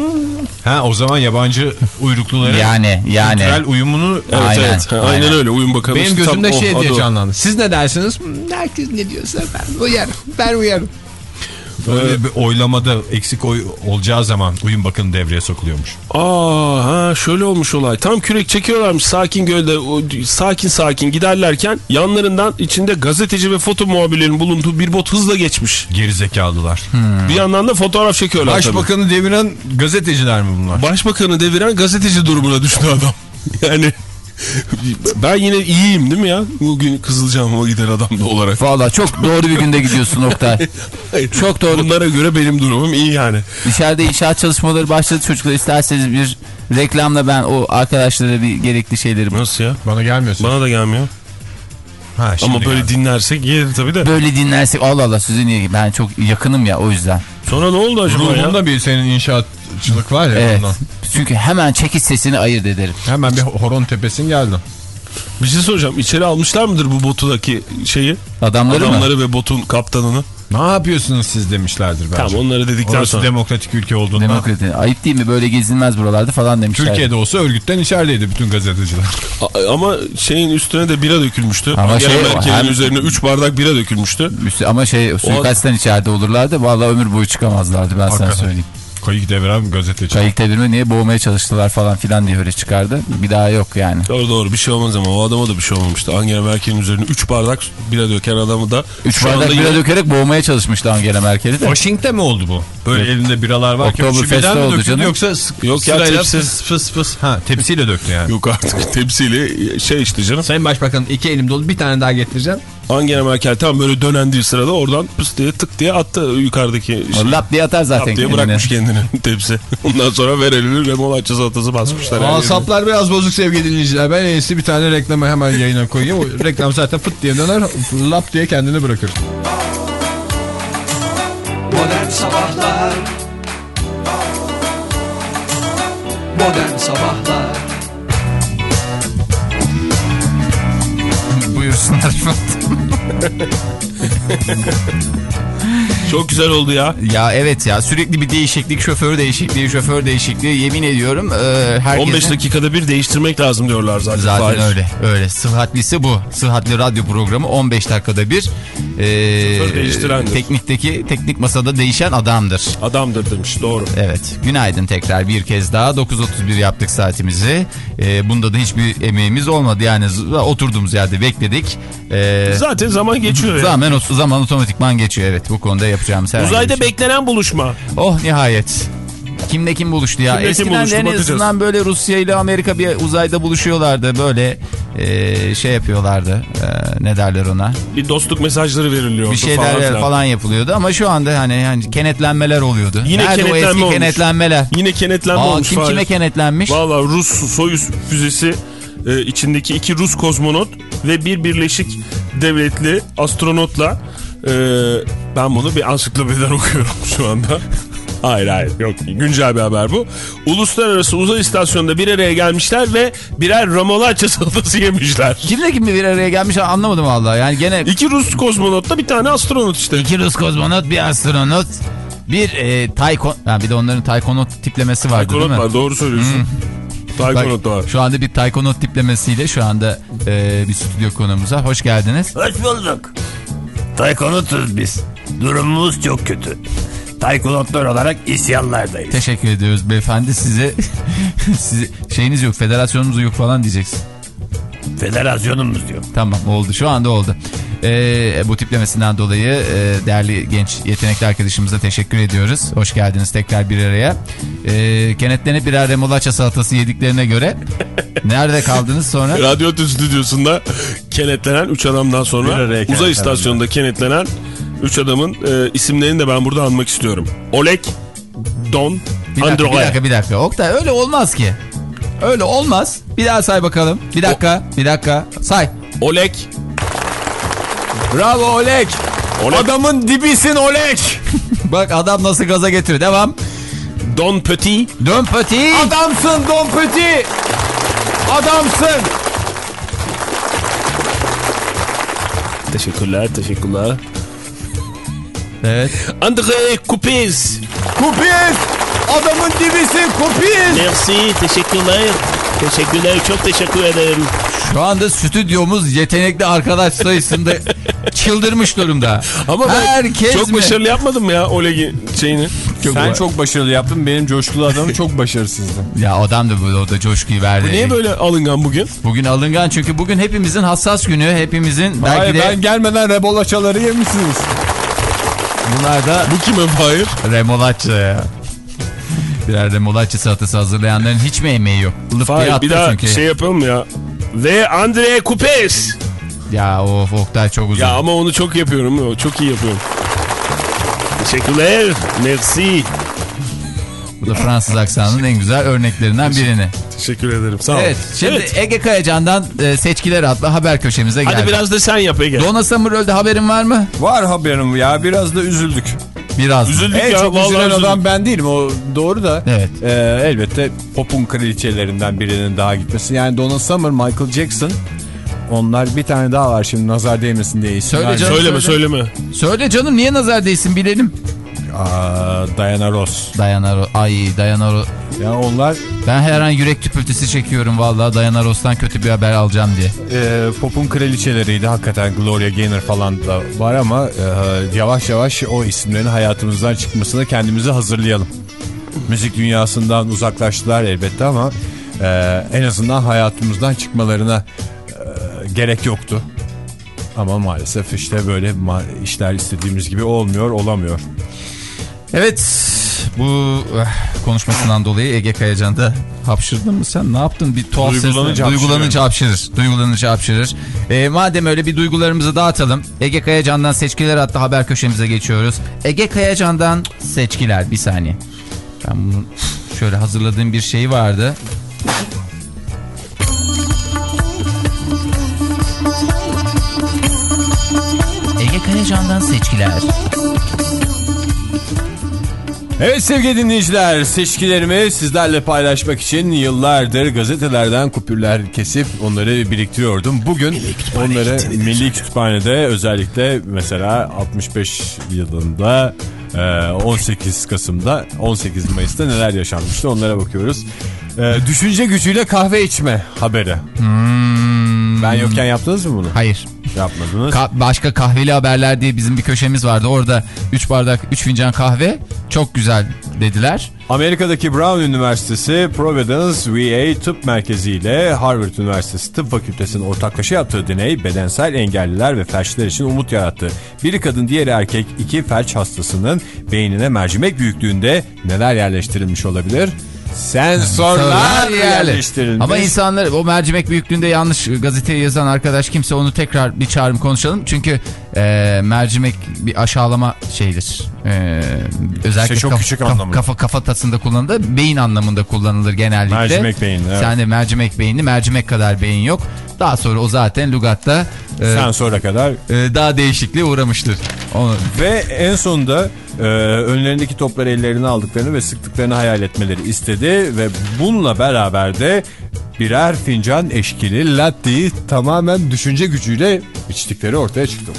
Ha o zaman yabancı uyrukluların Yani yani. kültürel uyumunu... Evet Aynen, evet. Ha, aynen, aynen. öyle Uyum Bakanı. Benim tam gözümde o, şey adı diye canlandı. Siz ne dersiniz? Herkes ne diyorsa ben uyarım. Ben uyarım. Böyle bir oylamada eksik oy olacağı zaman uyum bakın devreye sokuluyormuş. Aa ha şöyle olmuş olay. Tam kürek çekiyorlarmış sakin gölde o, sakin sakin giderlerken yanlarından içinde gazeteci ve foto muhabirlerin bulunduğu bir bot hızla geçmiş. Gerizekalılar. Bir yandan da fotoğraf çekiyorlar tabii. Başbakanı deviren gazeteciler mi bunlar? Başbakanı deviren gazeteci durumuna düştü adam. <laughs> Yani ben yine iyiyim değil mi ya? Bugün Kızılcahamam'a giden adam da olarak. Valla çok doğru bir günde gidiyorsun Oktay. <laughs> Çok doğru. Bunlara göre benim durumum iyi yani. Dışarıda inşaat çalışmaları başladı çocuklar. İsterseniz bir reklamla ben o arkadaşlara bir gerekli şeyleri... Nasıl ya? Bana gelmiyorsun. Bana da gelmiyor. Ha, Ama böyle geldi. dinlersek gelir tabii de. Böyle dinlersek Allah Allah size niye ben çok yakınım ya o yüzden. Sonra ne oldu acaba ya? Ruhunda bir senin inşaatçılık var ya Evet. ondan. Çünkü hemen çekiş sesini ayırt ederim. Hemen bir horon tepesin geldi. Bir şey soracağım. İçeri almışlar mıdır bu botudaki şeyi? Adamları, mı? Adamları ve botun kaptanını. Ne yapıyorsunuz siz demişlerdir bence. Tamam onları dedikten Orası sonra. demokratik ülke olduğundan. Demokrat. Ayıp değil mi böyle gezilmez buralarda falan demişler. Türkiye'de olsa örgütten içerideydi bütün gazeteciler. <laughs> A- Ama şeyin üstüne de bira dökülmüştü. Ama şey- hem- üzerine 3 bardak bira dökülmüştü. Ama şey suikastten içeride olurlardı. Vallahi ömür boyu çıkamazlardı ben sana söyleyeyim. Kayık deviren gazeteci. Kayık devirme niye boğmaya çalıştılar falan filan diye öyle çıkardı. Bir daha yok yani. Doğru doğru bir şey olmaz ama o adama da bir şey olmamıştı. Angela Merkel'in üzerine 3 bardak bira döken adamı da Üç şu bardak anda bira yine- dökerek boğmaya çalışmıştı Angela Merkel'i de. Washington mi oldu bu? Böyle elinde biralar varken Oktober üçü birden Fest'te mi oldu döktü canım. yoksa Yok ya, sırayla tepsi. fıs fıs fıs. Ha tepsiyle döktü yani. Yok artık tepsiyle şey işte canım. Sayın Başbakanım iki elim dolu bir tane daha getireceğim. Angela Merkel tam böyle dönendiği sırada oradan pıs diye tık diye attı yukarıdaki şey. Lap diye atar zaten. Lap diye kendini. bırakmış kendini <laughs> tepsi. Ondan sonra ver elini remolaçça salatası basmışlar. Asaplar biraz bozuk sevgili dinleyiciler. Ben en iyisi bir tane reklamı hemen yayına koyayım. O reklam zaten fıt diye döner lap diye kendini bırakır. Modern Sabahlar Modern Sabahlar Buyursunlar. <laughs> Çok güzel oldu ya. ya evet ya sürekli bir değişiklik, şoför değişikliği, şoför değişikliği yemin ediyorum. E, herkesin... 15 dakikada bir değiştirmek lazım diyorlar zaten. Zaten Fahir. öyle. Öyle. Sıhhatlisi bu. Sıhhatli radyo programı 15 dakikada bir e, değiştirendir. teknikteki teknik masada değişen adamdır. Adamdır demiş doğru. Evet. Günaydın tekrar bir kez daha. 9.31 yaptık saatimizi. E, bunda da hiçbir emeğimiz olmadı. Yani oturduğumuz yerde bekledik. E, Zaten zaman geçiyor zaman, o- zaman otomatikman geçiyor. Evet bu konuda yapacağımız herhangi bir Uzayda şey. beklenen buluşma. Oh nihayet. Kimle kim buluştu ya? Kimle kim Eskiden buluştu, en azından böyle Rusya ile Amerika bir uzayda buluşuyorlardı. Böyle e, şey yapıyorlardı. E, ne derler ona? Bir dostluk mesajları veriliyordu Bir şeyler falan falan, yapılıyordu ama şu anda hani, hani kenetlenmeler oluyordu. Yine Nerede o kenetlenme eski olmuş. kenetlenmeler? Yine kenetlenme Aa, olmuş. kim kime kenetlenmiş? Valla Rus Soyuz füzesi e, içindeki iki Rus kozmonot ve bir Birleşik Devletli astronotla e, ben bunu bir ansiklopediden <laughs> okuyorum şu anda. Hayır hayır yok güncel bir haber bu. Uluslararası uzay istasyonunda bir araya gelmişler ve birer ramolaça <laughs> salatası yemişler. Kimle kim bir araya gelmiş anlamadım vallahi. Yani gene İki Rus kozmonotla bir tane astronot işte. iki Rus kozmonot, bir astronot, bir e, taykon... Ha, bir de onların taykonot tiplemesi vardı değil Taykonot mi? var doğru söylüyorsun. Taykonot da var. Şu anda bir taykonot tiplemesiyle şu anda e, bir stüdyo konumuza hoş geldiniz. Hoş bulduk. Taykonotuz biz. Durumumuz çok kötü. Taykonotlar olarak isyanlardayız. Teşekkür ediyoruz beyefendi size. <laughs> size şeyiniz yok, federasyonumuz yok falan diyeceksin. Federasyonumuz diyor. Tamam oldu şu anda oldu. Ee, bu tiplemesinden dolayı e, değerli genç yetenekli arkadaşımıza teşekkür ediyoruz. Hoş geldiniz tekrar bir araya. Ee, kenetlenip birer remolaça salatası yediklerine göre <laughs> nerede kaldınız sonra? Radyo Tü stüdyosunda kenetlenen 3 adamdan sonra uzay istasyonunda kenetlenen 3 adamın e, isimlerini de ben burada anmak istiyorum. Oleg, Don, Bir dakika, bir dakika, bir dakika. Oktay öyle olmaz ki. Öyle olmaz. Bir daha say bakalım. Bir dakika, bir dakika. Say. Oleg, Bravo Oleg. Oleg. Adamın dibisin Oleg. <laughs> Bak adam nasıl gaza getiriyor. Devam. Don Petit, Dön pati. Adamsın Don Petit. Adamsın. Teşekkürler, teşekkürler. Evet. André Coupez. Kupiz. Adamın dibisin Kupiz. Merci, teşekkürler. Teşekkürler, çok teşekkür ederim. Şu anda stüdyomuz yetenekli arkadaş sayısında <laughs> çıldırmış durumda. Ama ben Herkes çok mi? başarılı yapmadım ya Oleg'in şeyini. Sen çok başarılı yaptın. Benim coşkulu adamım çok başarısızdı. <laughs> Ya adam da böyle o da coşkuyu verdi. Niye böyle alıngan bugün? Bugün alıngan çünkü bugün hepimizin hassas günü. Hepimizin belki Hayır de ben gelmeden rebolaçaları yemişsiniz. Bunlar da Bu kime Fahir? remolaçça ya. Birer remolaçça salatası hazırlayanların hiç mi emeği yok? Diye Fahir bir daha çünkü. şey yapalım ya? ve Andre Coupes. Ya of Oktay çok uzun. Ya ama onu çok yapıyorum. Çok iyi yapıyorum. Teşekkürler. Merci. Bu da Fransız aksanının en güzel örneklerinden birini. Teşekkür ederim. Sağ ol. Evet şimdi Ege Kayacan'dan e, seçkiler adlı haber köşemize geldik. Hadi biraz da sen yap Ege. Donna Summer öldü haberin var mı? Var haberim ya biraz da üzüldük. Biraz. mı? Üzüldük En ya. çok üzülen adam ben değilim o doğru da. Evet. Ee, elbette pop'un kraliçelerinden birinin daha gitmesi. Yani Donna Summer, Michael Jackson. Onlar bir tane daha var şimdi nazar değmesin diye isim Söyle canım. Söyleme Söyle. söyleme. Söyle canım niye nazar değsin bilelim. Aa, Diana Ross. Diana Ro- Ay Diana Ro- Ya onlar Ben her an yürek tüpürtüsü çekiyorum vallahi Diana Ross'tan kötü bir haber alacağım diye. e, pop'un kraliçeleriydi. Hakikaten Gloria Gaynor falan da var ama e, yavaş yavaş o isimlerin hayatımızdan çıkmasına kendimizi hazırlayalım. Müzik dünyasından uzaklaştılar elbette ama e, en azından hayatımızdan çıkmalarına e, gerek yoktu. Ama maalesef işte böyle işler istediğimiz gibi olmuyor, olamıyor. Evet bu eh, konuşmasından dolayı Ege Kayacan da hapşırdın mı sen? Ne yaptın? Bir tuhaf Duygulanınca sesle. Duygulanınca hapşırır. Duygulanınca hapşırır. Eh, madem öyle bir duygularımızı dağıtalım. Ege Kayacan'dan seçkiler adlı haber köşemize geçiyoruz. Ege Kayacan'dan seçkiler. Bir saniye. Ben bunu şöyle hazırladığım bir şey vardı. Ege Kayacan'dan seçkiler. Evet sevgili dinleyiciler seçkilerimi sizlerle paylaşmak için yıllardır gazetelerden kupürler kesip onları biriktiriyordum. Bugün onları Milli Kütüphane'de özellikle mesela 65 yılında e, 18 Kasım'da 18 Mayıs'ta neler yaşanmıştı onlara bakıyoruz. E, Düşünce gücüyle kahve içme haberi. Ben yokken yaptınız mı bunu? Hayır. Yapmadınız. Ka- başka kahveli haberler diye bizim bir köşemiz vardı. Orada 3 bardak 3 fincan kahve çok güzel dediler. Amerika'daki Brown Üniversitesi Providence VA Tıp Merkezi ile Harvard Üniversitesi Tıp Fakültesi'nin ortaklaşa yaptığı deney bedensel engelliler ve felçliler için umut yarattı. Biri kadın diğeri erkek iki felç hastasının beynine mercimek büyüklüğünde neler yerleştirilmiş olabilir? Sensörler yerleştirilmiş. Ama insanlar o mercimek büyüklüğünde yanlış gazeteye yazan arkadaş kimse onu tekrar bir çağırım konuşalım. Çünkü e, mercimek bir aşağılama şeydir. E, özellikle Şey, çok kaf- küçük kaf- anlamında. kafa kafatasında kullanılır. Beyin anlamında kullanılır genellikle. Mercimek beyni, evet. Sen de mercimek beyni mercimek kadar beyin yok. Daha sonra o zaten lügatta e, Sensöre kadar e, daha değişikliğe uğramıştır. Onu, Ve en sonunda e, önlerindeki topları ellerine aldıklarını ve sıktıklarını hayal etmeleri istedi ve bununla beraber de birer fincan eşkili latte'yi tamamen düşünce gücüyle içtikleri ortaya çıktı.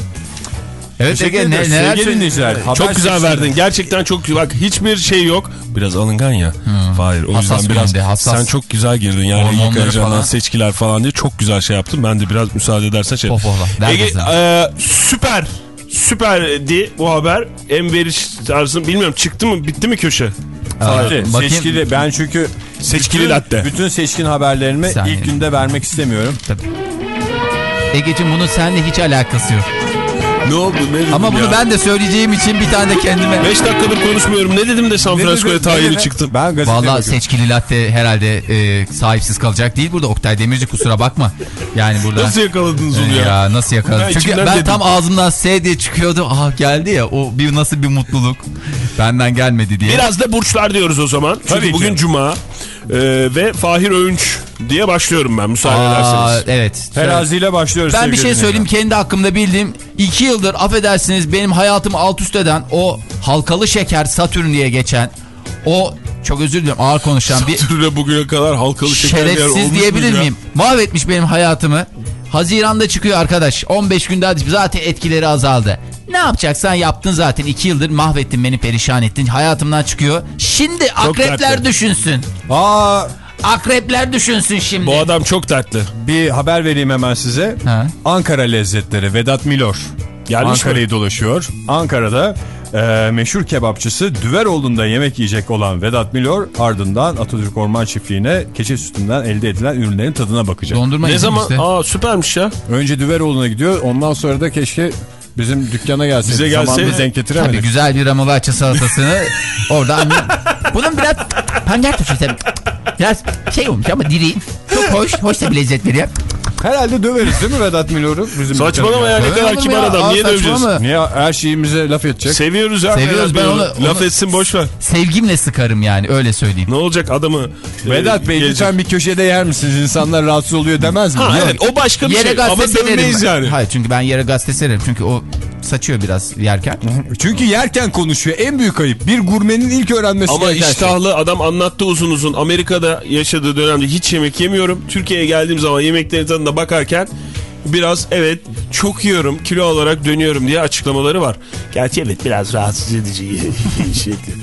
evet Ege ne, neler dinleyiciler. Çok güzel verdin. Gerçekten çok güzel. Bak hiçbir şey yok. Biraz alıngan ya. Hayır. O Hassas yüzden biraz bölümde, hassas. sen çok güzel girdin. Yani falan. seçkiler falan diye çok güzel şey yaptın. Ben de biraz müsaade edersen şey. Ege e, süper. Süperdi bu haber. Enveriş tarzı bilmiyorum çıktı mı bitti mi köşe? Hadi, bakayım. seçkili ben çünkü Seçkili bütün, latte. bütün seçkin haberlerimi Saniye. ilk günde vermek istemiyorum. Egeciğim bunun seninle hiç alakası yok. Ne oldu ne dedim Ama bunu ya? ben de söyleyeceğim için bir tane de kendime... 5 dakikadır konuşmuyorum. Ne dedim de San Francisco'ya tayini çıktım. Ben bakıyorum. seçkili latte herhalde e, sahipsiz kalacak değil burada. Oktay Demirci kusura bakma. Yani burada... Nasıl yakaladınız onu ya? ya nasıl yakaladım? Ben Çünkü ben dedim. tam ağzımdan S diye çıkıyordu. Ah geldi ya o bir nasıl bir mutluluk. Benden gelmedi diye. Biraz da burçlar diyoruz o zaman. Çünkü Tabii ki. bugün cuma e, ve Fahir Öğünç diye başlıyorum ben müsaade Aa, ederseniz. evet. Teraziyle başlıyoruz. Ben bir şey söyleyeyim dinleyiciler. kendi hakkımda bildiğim. iki yıldır affedersiniz benim hayatımı alt üst eden o halkalı şeker Satürn diye geçen o çok özür dilerim ağır konuşan bir Satürn'e bugüne kadar halkalı şeker şerefsiz diyebilir ya? miyim? Mahvetmiş benim hayatımı. Haziranda çıkıyor arkadaş. 15 günde zaten etkileri azaldı. Ne yapacaksan yaptın zaten. 2 yıldır mahvettin beni perişan ettin. Hayatımdan çıkıyor. Şimdi akrepler dertli. düşünsün. Aa, Akrepler düşünsün şimdi. Bu adam çok dertli. bir haber vereyim hemen size. Ha. Ankara lezzetleri Vedat Milor. Gelmiş Ankara'yı dolaşıyor. Ankara'da e, meşhur kebapçısı Düveroğlu'nda yemek yiyecek olan Vedat Milor ardından Atatürk Orman Çiftliği'ne keçi sütünden elde edilen ürünlerin tadına bakacak. Dondurma Ne zaman? işte. Aa süpermiş ya. Önce Düveroğlu'na gidiyor ondan sonra da keşke bizim dükkana gelse. Bize gelse- Zamanında denk Tabii getiremedik. güzel bir ramalaçı salatasını orada annem. Bunun biraz pancar turşusu. Biraz şey olmuş ama diri. Çok hoş. Hoş da bir lezzet veriyor. Herhalde döveriz değil mi Vedat Milor'u? Bizim Saçmalama ya ne kadar kibar adam. Aa, Niye döveceğiz? Niye her şeyimize laf edecek? Seviyoruz ya. Seviyoruz, ben Milor'u. onu- Laf onu- etsin boş ver. Sevgimle sıkarım yani öyle söyleyeyim. Ne olacak adamı? Vedat Bey e, lütfen bir köşede yer misiniz? İnsanlar rahatsız oluyor demez mi? Ha Yok. evet o başka bir Yere şey ama dövmeyiz yani. Hayır çünkü ben yere gazete sererim. Çünkü o saçıyor biraz yerken. Çünkü yerken konuşuyor. En büyük ayıp. Bir gurmenin ilk öğrenmesi Ama gereken şey. iştahlı adam anlattı uzun uzun. Amerika'da yaşadığı dönemde hiç yemek yemiyorum. Türkiye'ye geldiğim zaman yemeklerin tadına bakarken biraz evet çok yiyorum kilo olarak dönüyorum diye açıklamaları var. Gerçi evet biraz rahatsız edici <laughs> şekli.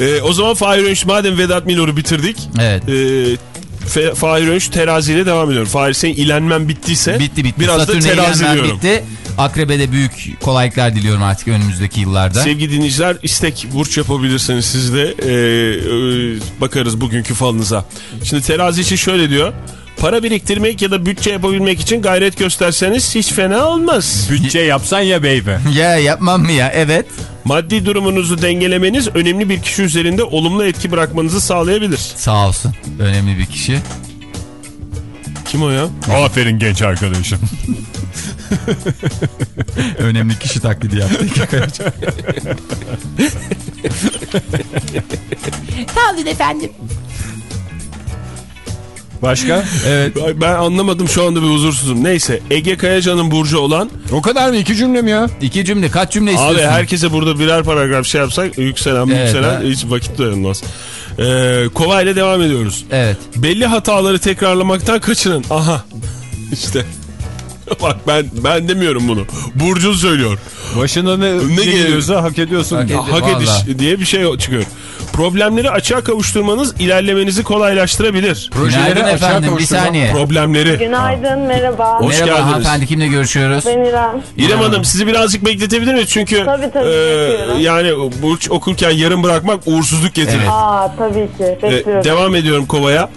Ee, o zaman Fahir Önç madem Vedat Milor'u bitirdik. Evet. E, Fahir Önç teraziyle devam ediyor. Fahir senin ilenmen bittiyse Bitti bitti. biraz da Satürn'e terazi diyorum. bitti. Akrebe'de büyük kolaylıklar diliyorum artık önümüzdeki yıllarda. Sevgili dinleyiciler istek burç yapabilirsiniz siz de. Ee, e, bakarız bugünkü falınıza. Şimdi terazi için şöyle diyor. Para biriktirmek ya da bütçe yapabilmek için gayret gösterseniz hiç fena olmaz. Bütçe yapsan ya baby. <laughs> ya yapmam mı ya? Evet. Maddi durumunuzu dengelemeniz önemli bir kişi üzerinde olumlu etki bırakmanızı sağlayabilir. Sağ olsun. Önemli bir kişi. Kim o ya? Aferin genç arkadaşım. <laughs> Önemli kişi taklidi yaptı. Sağ olun efendim. Başka? evet. Ben anlamadım şu anda bir huzursuzum. Neyse Ege Kayacan'ın burcu olan O kadar mı? İki cümle mi ya? İki cümle. Kaç cümle Abi istiyorsun? herkese burada birer paragraf şey yapsak yükselen Evet, yükselen ha. hiç vakit dayanmaz. Ee, Kova ile devam ediyoruz. Evet. Belli hataları tekrarlamaktan kaçının. Aha işte. <laughs> Bak ben ben demiyorum bunu. Burcu söylüyor. Başına ne, ne geliyor? geliyorsa hak ediyorsun. Hak ed- Hak ediş diye bir şey çıkıyor. Problemleri açığa kavuşturmanız ilerlemenizi kolaylaştırabilir. Projeleri Günaydın aşağı efendim. Bir saniye. Problemleri. Günaydın, merhaba. Hoş Merhaba geldiniz. hanımefendi. Kimle görüşüyoruz? Ben İrem. İrem Hanım sizi birazcık bekletebilir miyiz? Çünkü Tabii, tabii, e, yani burç okurken yarım bırakmak uğursuzluk getirir. Evet. Aa, tabii ki. E, Bekliyorum. devam ediyorum Kova'ya. E,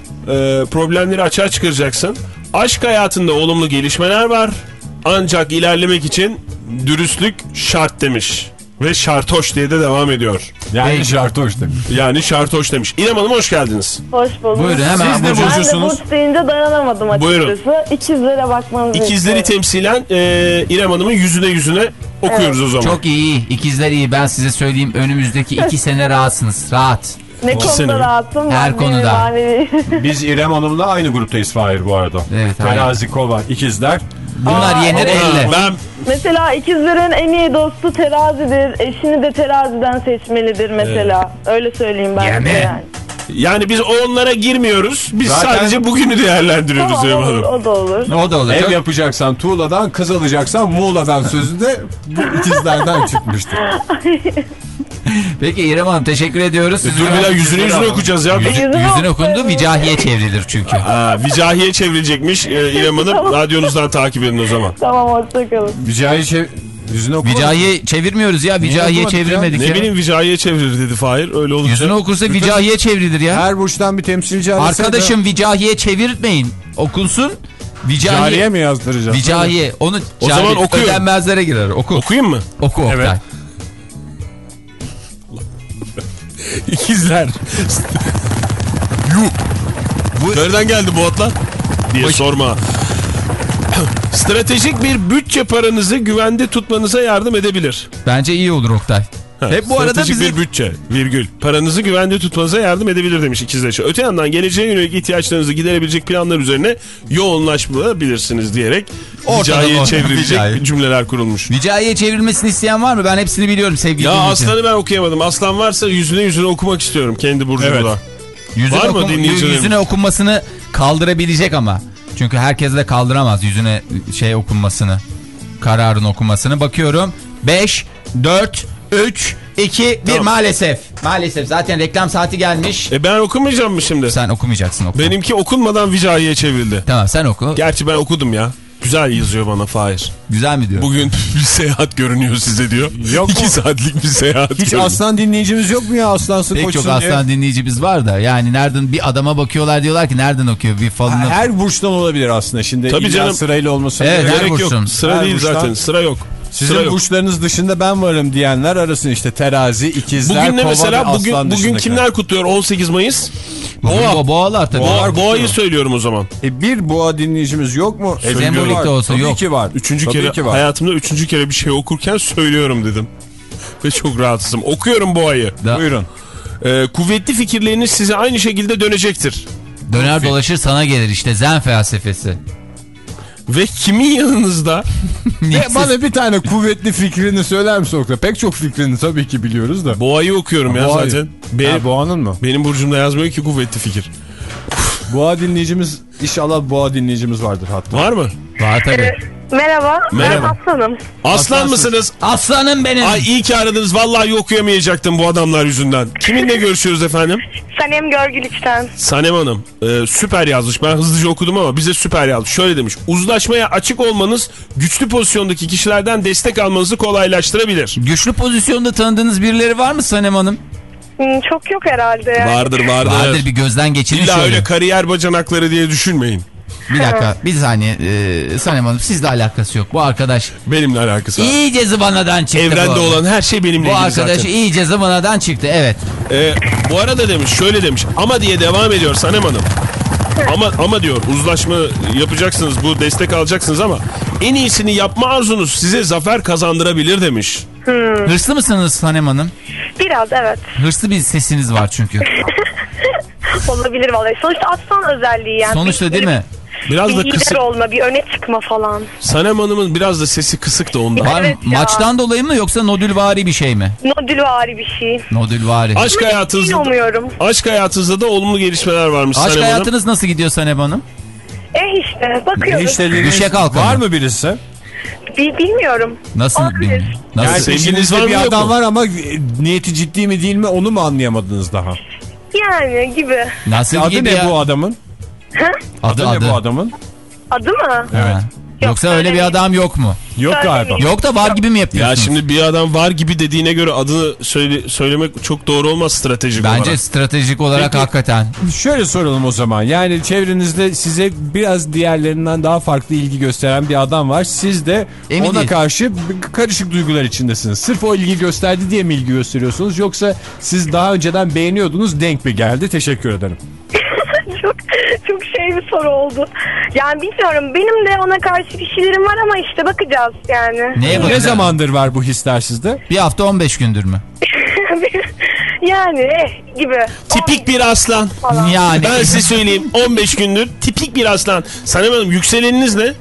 problemleri açığa çıkaracaksın. Aşk hayatında olumlu gelişmeler var. Ancak ilerlemek için dürüstlük şart demiş. Ve şartoş diye de devam ediyor. Yani Peki. şartoş demiş. Yani şartoş demiş. İrem Hanım hoş geldiniz. Hoş bulduk. Buyurun hemen Siz de burcu- Ben de burcusunuz. burç deyince dayanamadım açıkçası. Buyurun. İkizlere bakmanızı İkizleri istiyorum. temsilen e, İrem Hanım'ın yüzüne yüzüne okuyoruz o zaman. Çok iyi. İkizler iyi. Ben size söyleyeyim önümüzdeki iki <laughs> sene rahatsınız. Rahat. Ne konuda sene rahatım? Her konuda. manevi. Biz İrem Hanım'la aynı gruptayız Fahir bu arada. Evet, Terazi Kova ikizler. Bunlar Aa, yenir evet. elle. Ben mesela ikizlerin en iyi dostu terazidir. Eşini de teraziden seçmelidir mesela. Öyle söyleyeyim ben Yani. size yani. Yani biz onlara girmiyoruz. Biz Zaten- sadece bugünü değerlendiriyoruz Tamam İrem olur, Hanım. o da olur. O da olur. Ev yapacaksan tuğladan, kız alacaksan Muğla'dan sözü de bu ikizlerden çıkmıştı. <laughs> Peki İrem Hanım teşekkür ediyoruz. Dur bir daha yüzüne yüzüne okuyacağız ya. Yüzü, yüzüne okundu vicahiye çevrilir çünkü. Ha, vicahiye çevrilecekmiş e, İrem Hanım. Radyonuzdan takip edin o zaman. Tamam hoşçakalın. Vicai şey yüzüne okuma. Vicahiye çevirmiyoruz ya. Vicahiye okumadık ya? çevirmedik Ne ya. bileyim vicahiye çevirir dedi Fahir. Öyle olunca. Yüzüne okursa vicahiye çevrilir ya. Her burçtan bir temsilci arasaydı. Arkadaşım vicahiye çevirmeyin. Okunsun. Vicahiye. Cariye mi yazdıracağız? Vicahiye. Onu O cari- zaman okuyun. Ödenmezlere girer. Oku. Okuyayım mı? Oku Oktay. Evet. <laughs> İkizler. Yuh. Bu... Nereden geldi bu atlar? Diye Hoş- sorma. Stratejik bir bütçe paranızı güvende tutmanıza yardım edebilir. Bence iyi olur Oktay. Ha, Hep bu arada bizi... bir bütçe, virgül. Paranızı güvende tutmanıza yardım edebilir demiş ikizler. Öte yandan geleceğe yönelik ihtiyaçlarınızı giderebilecek planlar üzerine yoğunlaşabilirsiniz diyerek bu. çevrilecek Hicayet. cümleler kurulmuş. Vicahiye çevrilmesini isteyen var mı? Ben hepsini biliyorum sevgili Ya aslanı ben okuyamadım. Aslan varsa yüzüne yüzüne okumak istiyorum kendi burcumu Evet. Yüzüne, Var mı dinleyicilerim? yüzüne okunmasını kaldırabilecek ama. Çünkü herkes de kaldıramaz yüzüne şey okunmasını. Kararın okunmasını. Bakıyorum. 5, 4, 3, 2, 1 Tamam. maalesef. Maalesef zaten reklam saati gelmiş. E ben okumayacağım mı şimdi? Sen okumayacaksın oku. Benimki okunmadan vicahiye çevrildi. Tamam sen oku. Gerçi ben okudum ya. Güzel yazıyor bana Fahir. Güzel mi diyor? Bugün <laughs> bir seyahat görünüyor size diyor. Yok İki mu? saatlik bir seyahat Hiç görünüyor. aslan dinleyicimiz yok mu ya aslansı Pek koçsun çok diye? aslan dinleyicimiz var da yani nereden bir adama bakıyorlar diyorlar ki nereden okuyor bir falını. Her burçtan olabilir aslında. Şimdi Tabii canım. sırayla olması Evet, her Gerek yok. Sıra Her değil burçtan. zaten. Sıra yok. Sizin Sıra yok. burçlarınız dışında ben varım diyenler arasın işte terazi, ikizler, Bugün ne kova mesela? Bugün, aslan bugün kimler kutluyor 18 Mayıs? Boğa. bo- boğalar tabii. Boğa, boğayı söylüyorum o zaman. E bir boğa dinleyicimiz yok mu? Sembolik Var. de olsa Tabii yok. ki var. Üçüncü Tabii kere ki var. hayatımda üçüncü kere bir şey okurken söylüyorum dedim. Ve çok rahatsızım. Okuyorum boğayı. Da- Buyurun. Ee, kuvvetli fikirleriniz size aynı şekilde dönecektir. Döner dolaşır sana gelir işte zen felsefesi. Ve kimin yanınızda <laughs> E, bana bir tane kuvvetli fikrini söyler misin Oktay? Pek çok fikrini tabii ki biliyoruz da. boğayı okuyorum ya Boğayı. zaten. Benim, Ha, boğanın mı? benim burcumda yazmıyor ki kuvvetli fikir. Boğa dinleyicimiz inşallah boğa dinleyicimiz vardır hatta. Var mı? Var tabii. Merhaba. Merhaba. Ben Aslanım. Aslan mısınız? Aslanım benim. Ay iyi ki aradınız. Vallahi okuyamayacaktım bu adamlar yüzünden. Kiminle <laughs> görüşüyoruz efendim? Sanem Görgülük'ten. Sanem Hanım e, süper yazmış. Ben hızlıca okudum ama bize süper yazmış. Şöyle demiş. Uzlaşmaya açık olmanız güçlü pozisyondaki kişilerden destek almanızı kolaylaştırabilir. Güçlü pozisyonda tanıdığınız birileri var mı Sanem Hanım? Hmm, çok yok herhalde. yani. Vardır vardır. Vardır bir gözden geçirin İlla şöyle. öyle kariyer bacanakları diye düşünmeyin. Bir dakika <laughs> bir saniye e, Sanem Hanım sizle alakası yok. Bu arkadaş Benimle alakası var. iyice zıvanadan çıktı. bu Evrende arada. olan her şey benimle Bu ilgili arkadaş zaten. iyice zıvanadan çıktı evet. Ee, bu arada demiş şöyle demiş ama diye devam ediyor Sanem Hanım. Ama ama diyor uzlaşma yapacaksınız bu destek alacaksınız ama en iyisini yapma arzunuz size zafer kazandırabilir demiş. Hırslı mısınız Sanem Hanım? Biraz evet. Hırslı bir sesiniz var çünkü. <laughs> Olabilir vallahi. Sonuçta aslan özelliği yani. Sonuçta değil mi? Biraz Bir da kısık. olma, bir öne çıkma falan. Sanem Hanım'ın biraz da sesi kısık da ondan. Var? Evet. Maçtan dolayı mı yoksa nodülvari bir şey mi? Nodülvari bir şey. Nodülvari. Aşk hayatınızda, aşk hayatınızda da olumlu gelişmeler varmış Aşk Sanem Hanım. hayatınız nasıl gidiyor Sanem Hanım? Eh işte bakıyoruz. İşte dediğiniz- Düşe kalka Var mı? birisi? Bi- bilmiyorum. Nasıl Olabilir. Nasıl? Yani sevgiliniz sevgilinizde bir yok adam mu? var ama e, niyeti ciddi mi değil mi onu mu anlayamadınız daha? Yani gibi. Nasıl Adı gibi ne ya? bu adamın? Adı, Adı, adı. ne bu adamın? Adı mı? Ha. Yoksa öyle bir adam yok mu? Yok galiba. Yok da var gibi mi Ya yapıyorsunuz? şimdi bir adam var gibi dediğine göre adını söyle, söylemek çok doğru olmaz stratejik Bence olarak. stratejik olarak Peki. hakikaten. Şöyle soralım o zaman. Yani çevrenizde size biraz diğerlerinden daha farklı ilgi gösteren bir adam var. Siz de Emin ona değil. karşı karışık duygular içindesiniz. Sırf o ilgi gösterdi diye mi ilgi gösteriyorsunuz? Yoksa siz daha önceden beğeniyordunuz denk mi geldi? Teşekkür ederim. Çok çok şey bir soru oldu. Yani bilmiyorum. Benim de ona karşı bir şeylerim var ama işte bakacağız yani. Neye Ne bakacağız? zamandır var bu hisler sizde? Bir hafta 15 gündür mü? <laughs> yani eh gibi. Tipik bir aslan. Falan. Yani. Ben size söyleyeyim 15 gündür tipik bir aslan. Sanem Hanım yükseleniniz ne?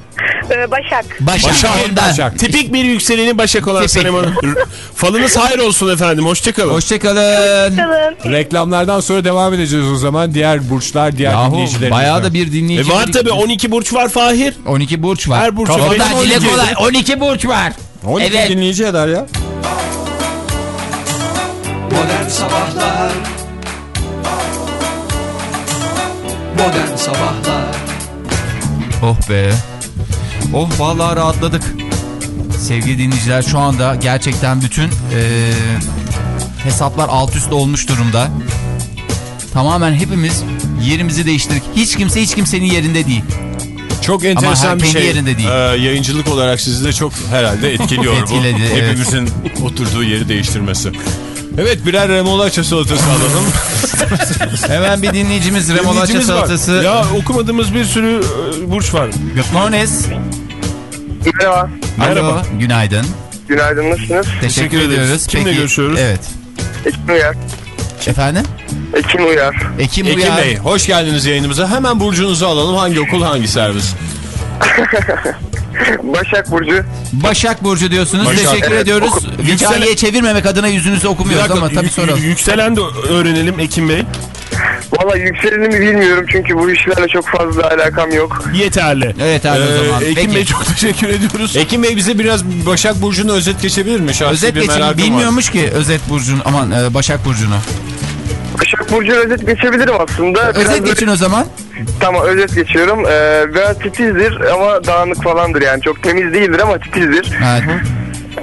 Ee, Başak. Başak. Başak. Başak. Tipik bir yükseleni Başak olan Tipik. Sanem Hanım. <laughs> Falınız hayır olsun efendim. Hoşçakalın. Hoşçakalın. Kalın. Reklamlardan sonra devam edeceğiz o zaman. Diğer burçlar, diğer Yahu dinleyicilerimiz. bayağı da bir dinleyici. E var tabi 12 burç var Fahir. 12 burç var. Her burç var. dile 12. kolay. 12 burç var. 12 Evet. dinleyici eder ya. Modern Sabahlar Modern Sabahlar Oh be. Oh vallahi rahatladık. Sevgili dinleyiciler şu anda gerçekten bütün eee, hesaplar alt üst olmuş durumda. Tamamen hepimiz yerimizi değiştirdik. Hiç kimse hiç kimsenin yerinde değil. Çok enteresan her bir kendi şey. yerinde değil. Ee, yayıncılık olarak sizi de çok herhalde etkiliyor <laughs> bu. Etkiledi, evet. Hepimizin oturduğu yeri değiştirmesi. Evet birer remolaça salatası alalım. <laughs> Hemen bir dinleyicimiz remolacha Dinleyicimiz var. salatası. Ya okumadığımız bir sürü e, burç var. Good morning. Merhaba. Merhaba. Günaydın. Günaydın nasılsınız? Teşekkür, Teşekkür ediyoruz. Kimle görüşüyoruz? Evet. Ekin Uyar. Efendim? Ekin Uyar. Ekim, Ekim Uyar. Bey hoş geldiniz yayınımıza. Hemen burcunuzu alalım. Hangi okul hangi servis? <laughs> <laughs> Başak Burcu. Başak Burcu diyorsunuz. Başak. Teşekkür Evet, ediyoruz. Hikayeye çevirmemek adına yüzünüzü okumuyoruz ama tabii y- yükselen de öğrenelim Ekim Bey. Valla yükselenimi bilmiyorum çünkü bu işlerle çok fazla alakam yok. Yeterli. Evet abi o zaman. Ekim Peki. Bey çok teşekkür ediyoruz. Ekim Bey bize biraz Başak Burcu'nu özet geçebilir mi? Şahsi Özet geçin merakım var. bilmiyormuş ki Özet Burcu'nu aman e, Başak Burcu'nu. Başak Burcu'nu özet geçebilirim aslında. Biraz Özet da- geçin o zaman. Tamam özet geçiyorum. Ee, biraz titizdir ama dağınık falandır yani. Çok temiz değildir ama titizdir. Ha,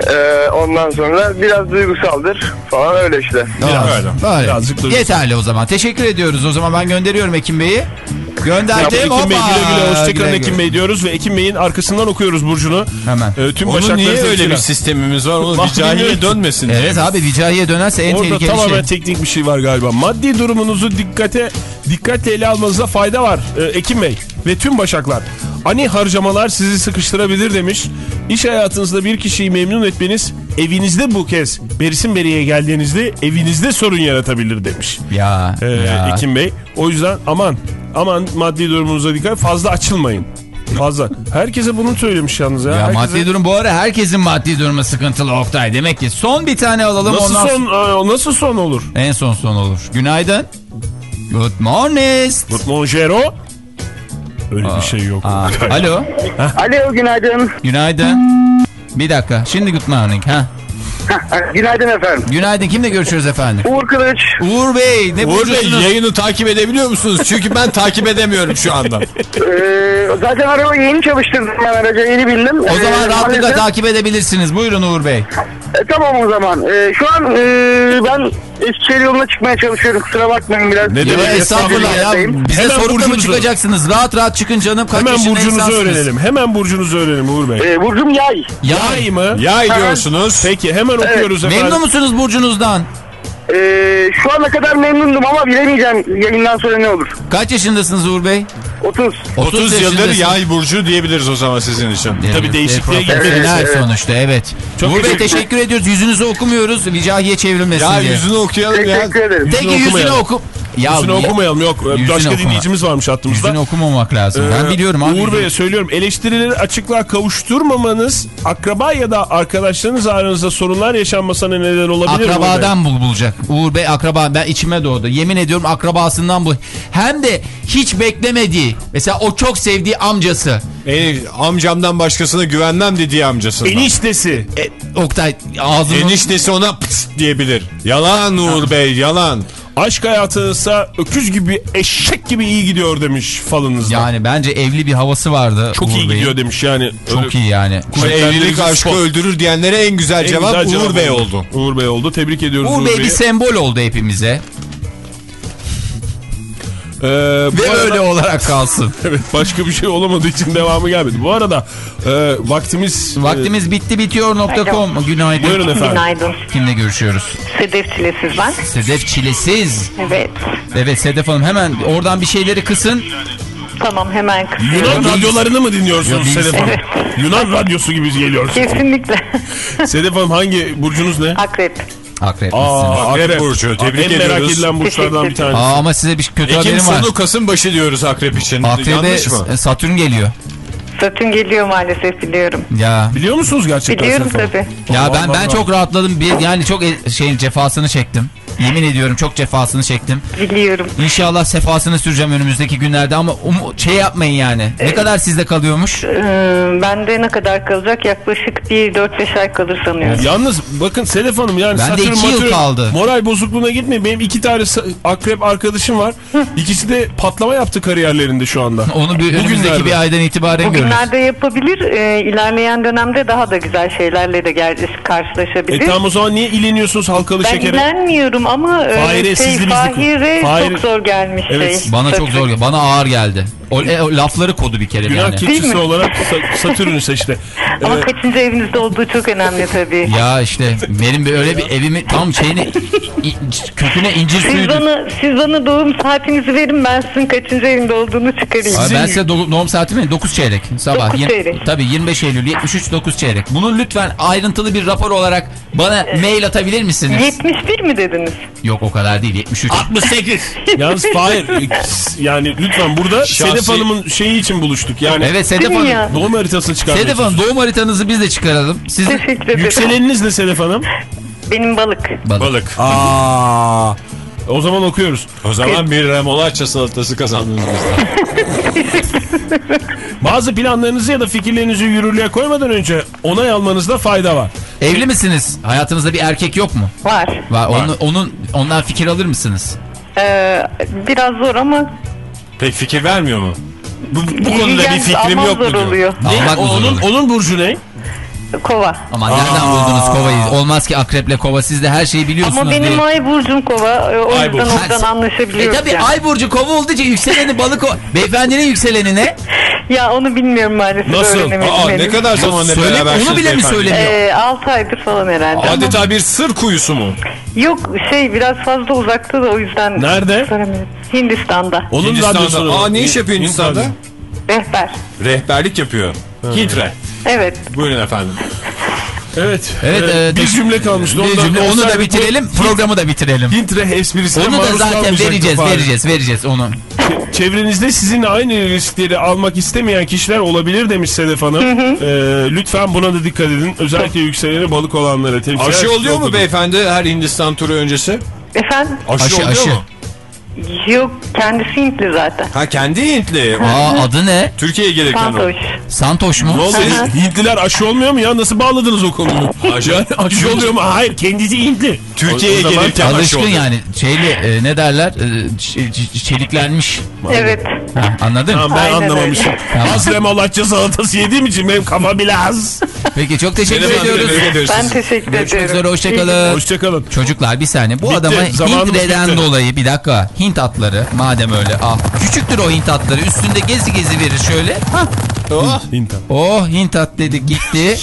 Ee, ondan sonra biraz duygusaldır falan öyle işte. Tamam. öyle. Birazcık duygusal. Yeterli o zaman. Teşekkür ediyoruz. O zaman ben gönderiyorum Ekim Bey'i. Gönderdim. Ekim Bey güle güle hoşçakalın Ekim. Bey diyoruz ve Ekim Bey'in arkasından okuyoruz Burcu'nu. Hemen. Ee, tüm Onun niye öyle bir sistemimiz var? Onun Bak, vicahiye dönmesin diye. Evet abi Vicahi'ye dönerse en Orada tehlikeli tamamen şey. teknik bir şey var galiba. Maddi durumunuzu dikkate dikkatle ele almanıza fayda var ee, Ekim Bey ve tüm başaklar. Ani harcamalar sizi sıkıştırabilir demiş. İş hayatınızda bir kişiyi memnun etmeniz evinizde bu kez berisin beriye geldiğinizde evinizde sorun yaratabilir demiş. Ya, Ee, ya. Ekim Bey. O yüzden aman aman maddi durumunuza dikkat fazla açılmayın. Fazla. Herkese bunu söylemiş yalnız ya. Ya Herkese- maddi durum bu ara herkesin maddi durumu sıkıntılı Oktay. Demek ki son bir tane alalım Nasıl ondan son, e, nasıl son olur? En son son olur. Günaydın. Good morning. Good Monjero. Öyle bir şey yok. Aa, <laughs> alo. Alo günaydın. Günaydın. Bir dakika. Şimdi good morning. Ha. Günaydın efendim. Günaydın. Kimle görüşüyoruz efendim? Uğur Kılıç. Uğur Bey. Ne Uğur Bey yayını takip edebiliyor musunuz? Çünkü ben takip edemiyorum şu anda. Ee, zaten arabayı yeni çalıştırdım ben araca yeni bindim. O zaman Ee, rahatlıkla maalesef- takip edebilirsiniz. Buyurun Uğur Bey. E, tamam o zaman. E, şu an e, ben Eskişehir yoluna çıkmaya çalışıyorum. Kusura bakmayın biraz. Ne Ya demek? estağfurullah ya. Bize Hemen mı burcunuzu- çıkacaksınız? Rahat rahat çıkın canım. Kaç Hemen burcunuzu insansınız? öğrenelim. Hemen burcunuzu öğrenelim Uğur Bey. E, Burcum yay. Yay mı? Yay diyorsunuz. Peki hemen okuyoruz efendim. Memnun musunuz burcunuzdan? E, şu ana kadar memnundum ama bilemeyeceğim yayından sonra ne olur. Kaç yaşındasınız Uğur Bey? 30. 30 yıldır yaşındasınız. yay burcu diyebiliriz o zaman sizin için. Tabii değişikliğe Evet, profesyonel gitmedi. sonuçta evet. Çok Uğur Bey teşekkür- teşekkür ediyoruz. Yüzünüzü okumuyoruz. Vicahiye çevrilmesin Ya diye. yüzünü okuyalım ya. Teşekkür ederim. Peki Yüzünü yüzünü oku. Ya, Yüzünü ya- okumayalım yok. Yüzünü Başka okuma. dinleyicimiz varmış hattımızda. Yüzünü okumamak lazım. ben Ee, biliyorum abi. Uğur Bey'e söylüyorum eleştirileri açıklığa kavuşturmamanız akraba ya da arkadaşlarınız aranızda sorunlar yaşanmasına neden olabilir? Akrabadan bul bulacak. Uğur Bey akraba ben içime doğdu. Yemin ediyorum akrabasından bu. Hem de hiç beklemediği. Mesela o çok sevdiği amcası. E, amcamdan başkasına güvenmem dediği amcasından. Eniştesi. E, Oktay ağzını... Eniştesi ona pıs diyebilir. Yalan Uğur Bey yalan. Aşk hayatınızsa öküz gibi eşek gibi iyi gidiyor demiş falınızda. Yani bence evli bir havası vardı. Çok Uğur iyi Bey'in. gidiyor demiş yani. Çok iyi yani. Evlilik aşkı öldürür diyenlere en güzel En cevap güzel Uğur cevap Bey oldu. Uğur Bey oldu. Tebrik ediyoruz Uğur, Uğur Bey Bey'i. bir sembol oldu hepimize. Ee, bu Ve arada- öyle olarak kalsın. <laughs> Evet başka bir şey olamadığı için devamı gelmedi. Bu arada e, vaktimiz... Vaktimiz bitti bitiyor.com. Günaydın. Buyurun efendim. Günaydın. Kimle görüşüyoruz? Sedef Çilesiz ben. Sedef Çilesiz. Evet. Evet Sedef Hanım hemen oradan bir şeyleri kısın. Tamam hemen E, kısıyorum. Yunan radyolarını mı dinliyorsunuz Sedef Hanım? Yunan radyosu gibi geliyor. Kesinlikle. Sedef Hanım hangi burcunuz ne? Akrep. Akrep Aa? Akrep burcu, tebrik en merak ediyoruz. edilen burçlardan bir tanesi. Aa, ama size bir kötü Ekim haberim var. sonu Kasım başı diyoruz akrep için. Akrep'e Yanlış mı? S- Satürn geliyor. Satürn geliyor maalesef biliyorum. Ya Biliyor musunuz gerçekten Biliyorum tabii. ya ben ben çok rahatladım. Bir yani çok e- şeyin cefasını çektim. Yemin ediyorum çok cefasını çektim. Biliyorum. İnşallah sefasını süreceğim önümüzdeki günlerde ama um- şey yapmayın yani. Ne kadar sizde kalıyormuş? Ee, bende ne kadar kalacak? Yaklaşık bir 4-5 ay kalır sanıyorum. Yalnız bakın Sedef Hanım yani Bende Satürn, iki yıl Matürn, kaldı. moral bozukluğuna gitmeyin. Benim iki tane akrep arkadaşım var. İkisi de patlama yaptı kariyerlerinde şu anda. Onu bir önümüzdeki bir aydan itibaren görürüz. Bugünlerde yapabilir. Ee, ilerleyen dönemde daha da güzel şeylerle de karşılaşabilir. E tamam o zaman niye ileniyorsunuz halkalı ben şekere? ilenmiyorum ama Fahire, şey, sizli bizli- Fahire Fahire- çok zor gelmiş Evet, şey. Bana çok zor geldi. Bana ağır geldi. O, e, o lafları kodu bir kere Günah yani. keçisi olarak Sa- Satürn'ü seçti. Ama Ee, kaçıncı evinizde olduğu çok önemli tabii. Ya işte benim bir öyle bir evimi tam şeyini köküne incir Siz suyu. bana, siz bana doğum saatinizi verin ben sizin kaçıncı evinde olduğunu çıkarayım. Abi ben size do- doğum saati mi? 9 çeyrek sabah. Dokuz Yirmi- çeyrek. Tabii 25 Eylül 73 9 çeyrek. Bunu lütfen ayrıntılı bir rapor olarak bana mail atabilir misiniz? 71 mi dediniz? Yok o kadar değil 73. 68. <laughs> Yalnız Fahir <laughs> yani lütfen burada Şahsi- Sedef Hanım'ın şeyi için buluştuk. Yani Evet Sedef Hanım. ya? doğum haritasını çıkarmaya Sedef Hanım doğum haritanızı biz de çıkaralım. Sizin Teşekkür ederim. Yükseleniniz ne Sedef Hanım? Benim balık. Balık. Balık. Aa. O zaman okuyoruz. O zaman bir remolaça salatası kazandınız. <laughs> Bazı planlarınızı ya da fikirlerinizi yürürlüğe koymadan önce onay almanızda fayda var. Evli misiniz? Hayatınızda bir erkek yok mu? Var. Var. Onu, onun ondan fikir alır mısınız? Ee, biraz zor ama Pek fikir vermiyor mu? Bu, bu konuda bir fikrim yok mu diyor. oluyor. Almak mı zor onun, onun burcu ne? Kova. Ama nereden buldunuz kovayı? Olmaz ki akreple kova siz de her şeyi biliyorsunuz Ama benim diye. ay burcum kova. e, O Ay yüzden burcu. oradan E anlaşabiliyoruz. tabi yani. ay burcu kova olduğu için yükseleni balık o. Beyefendinin yükseleni ne? Ya onu bilmiyorum maalesef. Nasıl? Aa, ne kadar zamandır Söyle, berabersiniz onu bile mi söylemiyor? Ee, 6 aydır falan herhalde. Adeta bir sır kuyusu mu? Yok şey biraz fazla uzakta da o yüzden. Nerede? Hindistan'da. Onun Hindistan'da. Aa ne iş yapıyor Hindistan'da? Rehber. Rehberlik yapıyor. Hintre. Evet. Buyurun efendim. Evet. Evet, e, bir cümle kalmıştı. Bir Ondan cümle, onu da bitirelim, bu programı da bitirelim. Hint esprisine Onu da zaten vereceğiz, vereceğiz, vereceğiz onu. Çevrenizde sizinle aynı riskleri almak istemeyen kişiler olabilir demiş Sedef Hanım. Ee, lütfen buna da dikkat edin. Özellikle yükseleni balık olanlara. Aşı oluyor mu beyefendi her Hindistan turu öncesi? Efendim? Aşı, Aşı, oluyor aşı. mu? Yok kendisi Hintli zaten. Ha kendi Hintli. Aa adı ne? Türkiye'ye gelirken o. Santoş. Santoş mu? Ne oldu? Hintliler aşı olmuyor mu ya? Nasıl bağladınız o konuyu? Aşı- Yani aşı oluyor mu? Hayır kendisi Hintli. Türkiye'ye O- o zaman gelirken aşı Alışkın oldu. yani şeyli e, ne derler e, çeliklenmiş. Evet. Ha, anladın? Tamam ben Aynen anlamamışım. Tamam. Az remolatça salatası yediğim için benim kafa biraz. Peki çok teşekkür Hanım, ediyoruz. Ben teşekkür Görüşmek ederim. üzere hoşçakalın. Hoşçakalın. Çocuklar bir saniye bu Bitti, adama bitti. dolayı bir dakika Hint atları madem öyle ah küçüktür o Hint atları üstünde gezi gezi verir şöyle Hah. Oh. Hint oh Hint at dedik gitti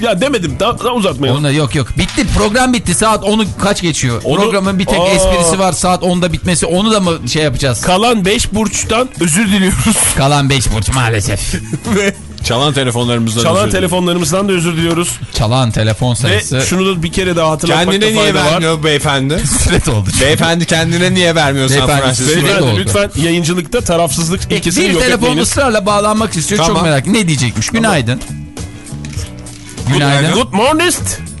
<laughs> ya demedim daha, daha uzatmayalım. Ona yok yok bitti program bitti saat 10'u kaç geçiyor Onu- programın bir tek Aa. esprisi var saat 10'da bitmesi onu da mı şey yapacağız Kalan 5 burçtan özür diliyoruz. kalan 5 burç maalesef <laughs> Ve Çalan telefonlarımızdan çalan özür telefonlarımızdan da özür diliyoruz. çalan telefon sayısı Ve şunu da bir kere daha hatırlatmakta Kendine niye fayda var. vermiyor beyefendi? <laughs> süret oldu beyefendi kendine niye vermiyor San Beyefendi, Francisco? beyefendi. Lütfen yayıncılıkta tarafsızlık ilkesini bir yok telefon etmeyiniz. ısrarla bağlanmak istiyor çok Tamam. merak ne diyecekmiş günaydın günaydın Good morning.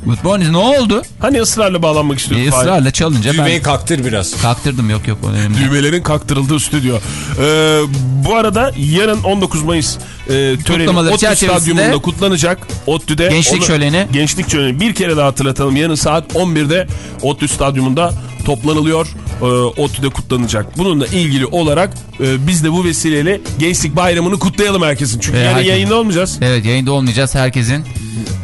good morning ne oldu Hani ısrarla bağlanmak e, istiyordu. Fahir? ısrarla çalınca ben Düğmeyi kaktır biraz. Kalktırdım yok yok önemli. değil. Düğmelerin kaktırıldığı stüdyo. Ee, bu arada yarın 19 Mayıs e, töreni ODTÜ Stadyumunda kutlanacak. ODTÜ'de. Gençlik şöleni. Gençlik şöleni. Bir kere daha hatırlatalım. Yarın saat 11'de ODTÜ Stadyumunda toplanılıyor. Ee, ODTÜ'de kutlanacak. Bununla ilgili olarak e, biz de bu vesileyle Gençlik Bayramı'nı kutlayalım herkesin. Çünkü Ee, yarın herkes- yayında olmayacağız. Evet yayında olmayacağız herkesin.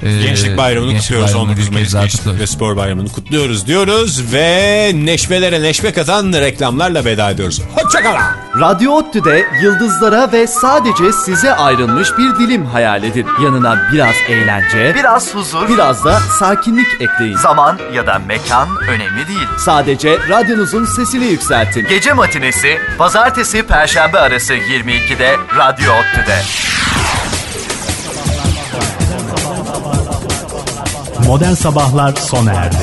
e, Gençlik Bayramı'nı Gençlik kutluyoruz. Bayramı'nı 19 bir Mayıs Gençlik ve Spor Bayramı'nı kutluyoruz diyoruz ve neşvelere neşve katan reklamlarla veda ediyoruz. Hoşçakalın. Radyo ODTÜ'de yıldızlara ve sadece size ayrılmış bir dilim hayal edin. Yanına biraz eğlence, biraz huzur, biraz da sakinlik ekleyin. Zaman ya da mekan önemli değil. Sadece radyonuzun sesini yükseltin. Gece matinesi pazartesi perşembe arası 22'de Radyo ODTÜ'de. Modern Sabahlar sona erdi.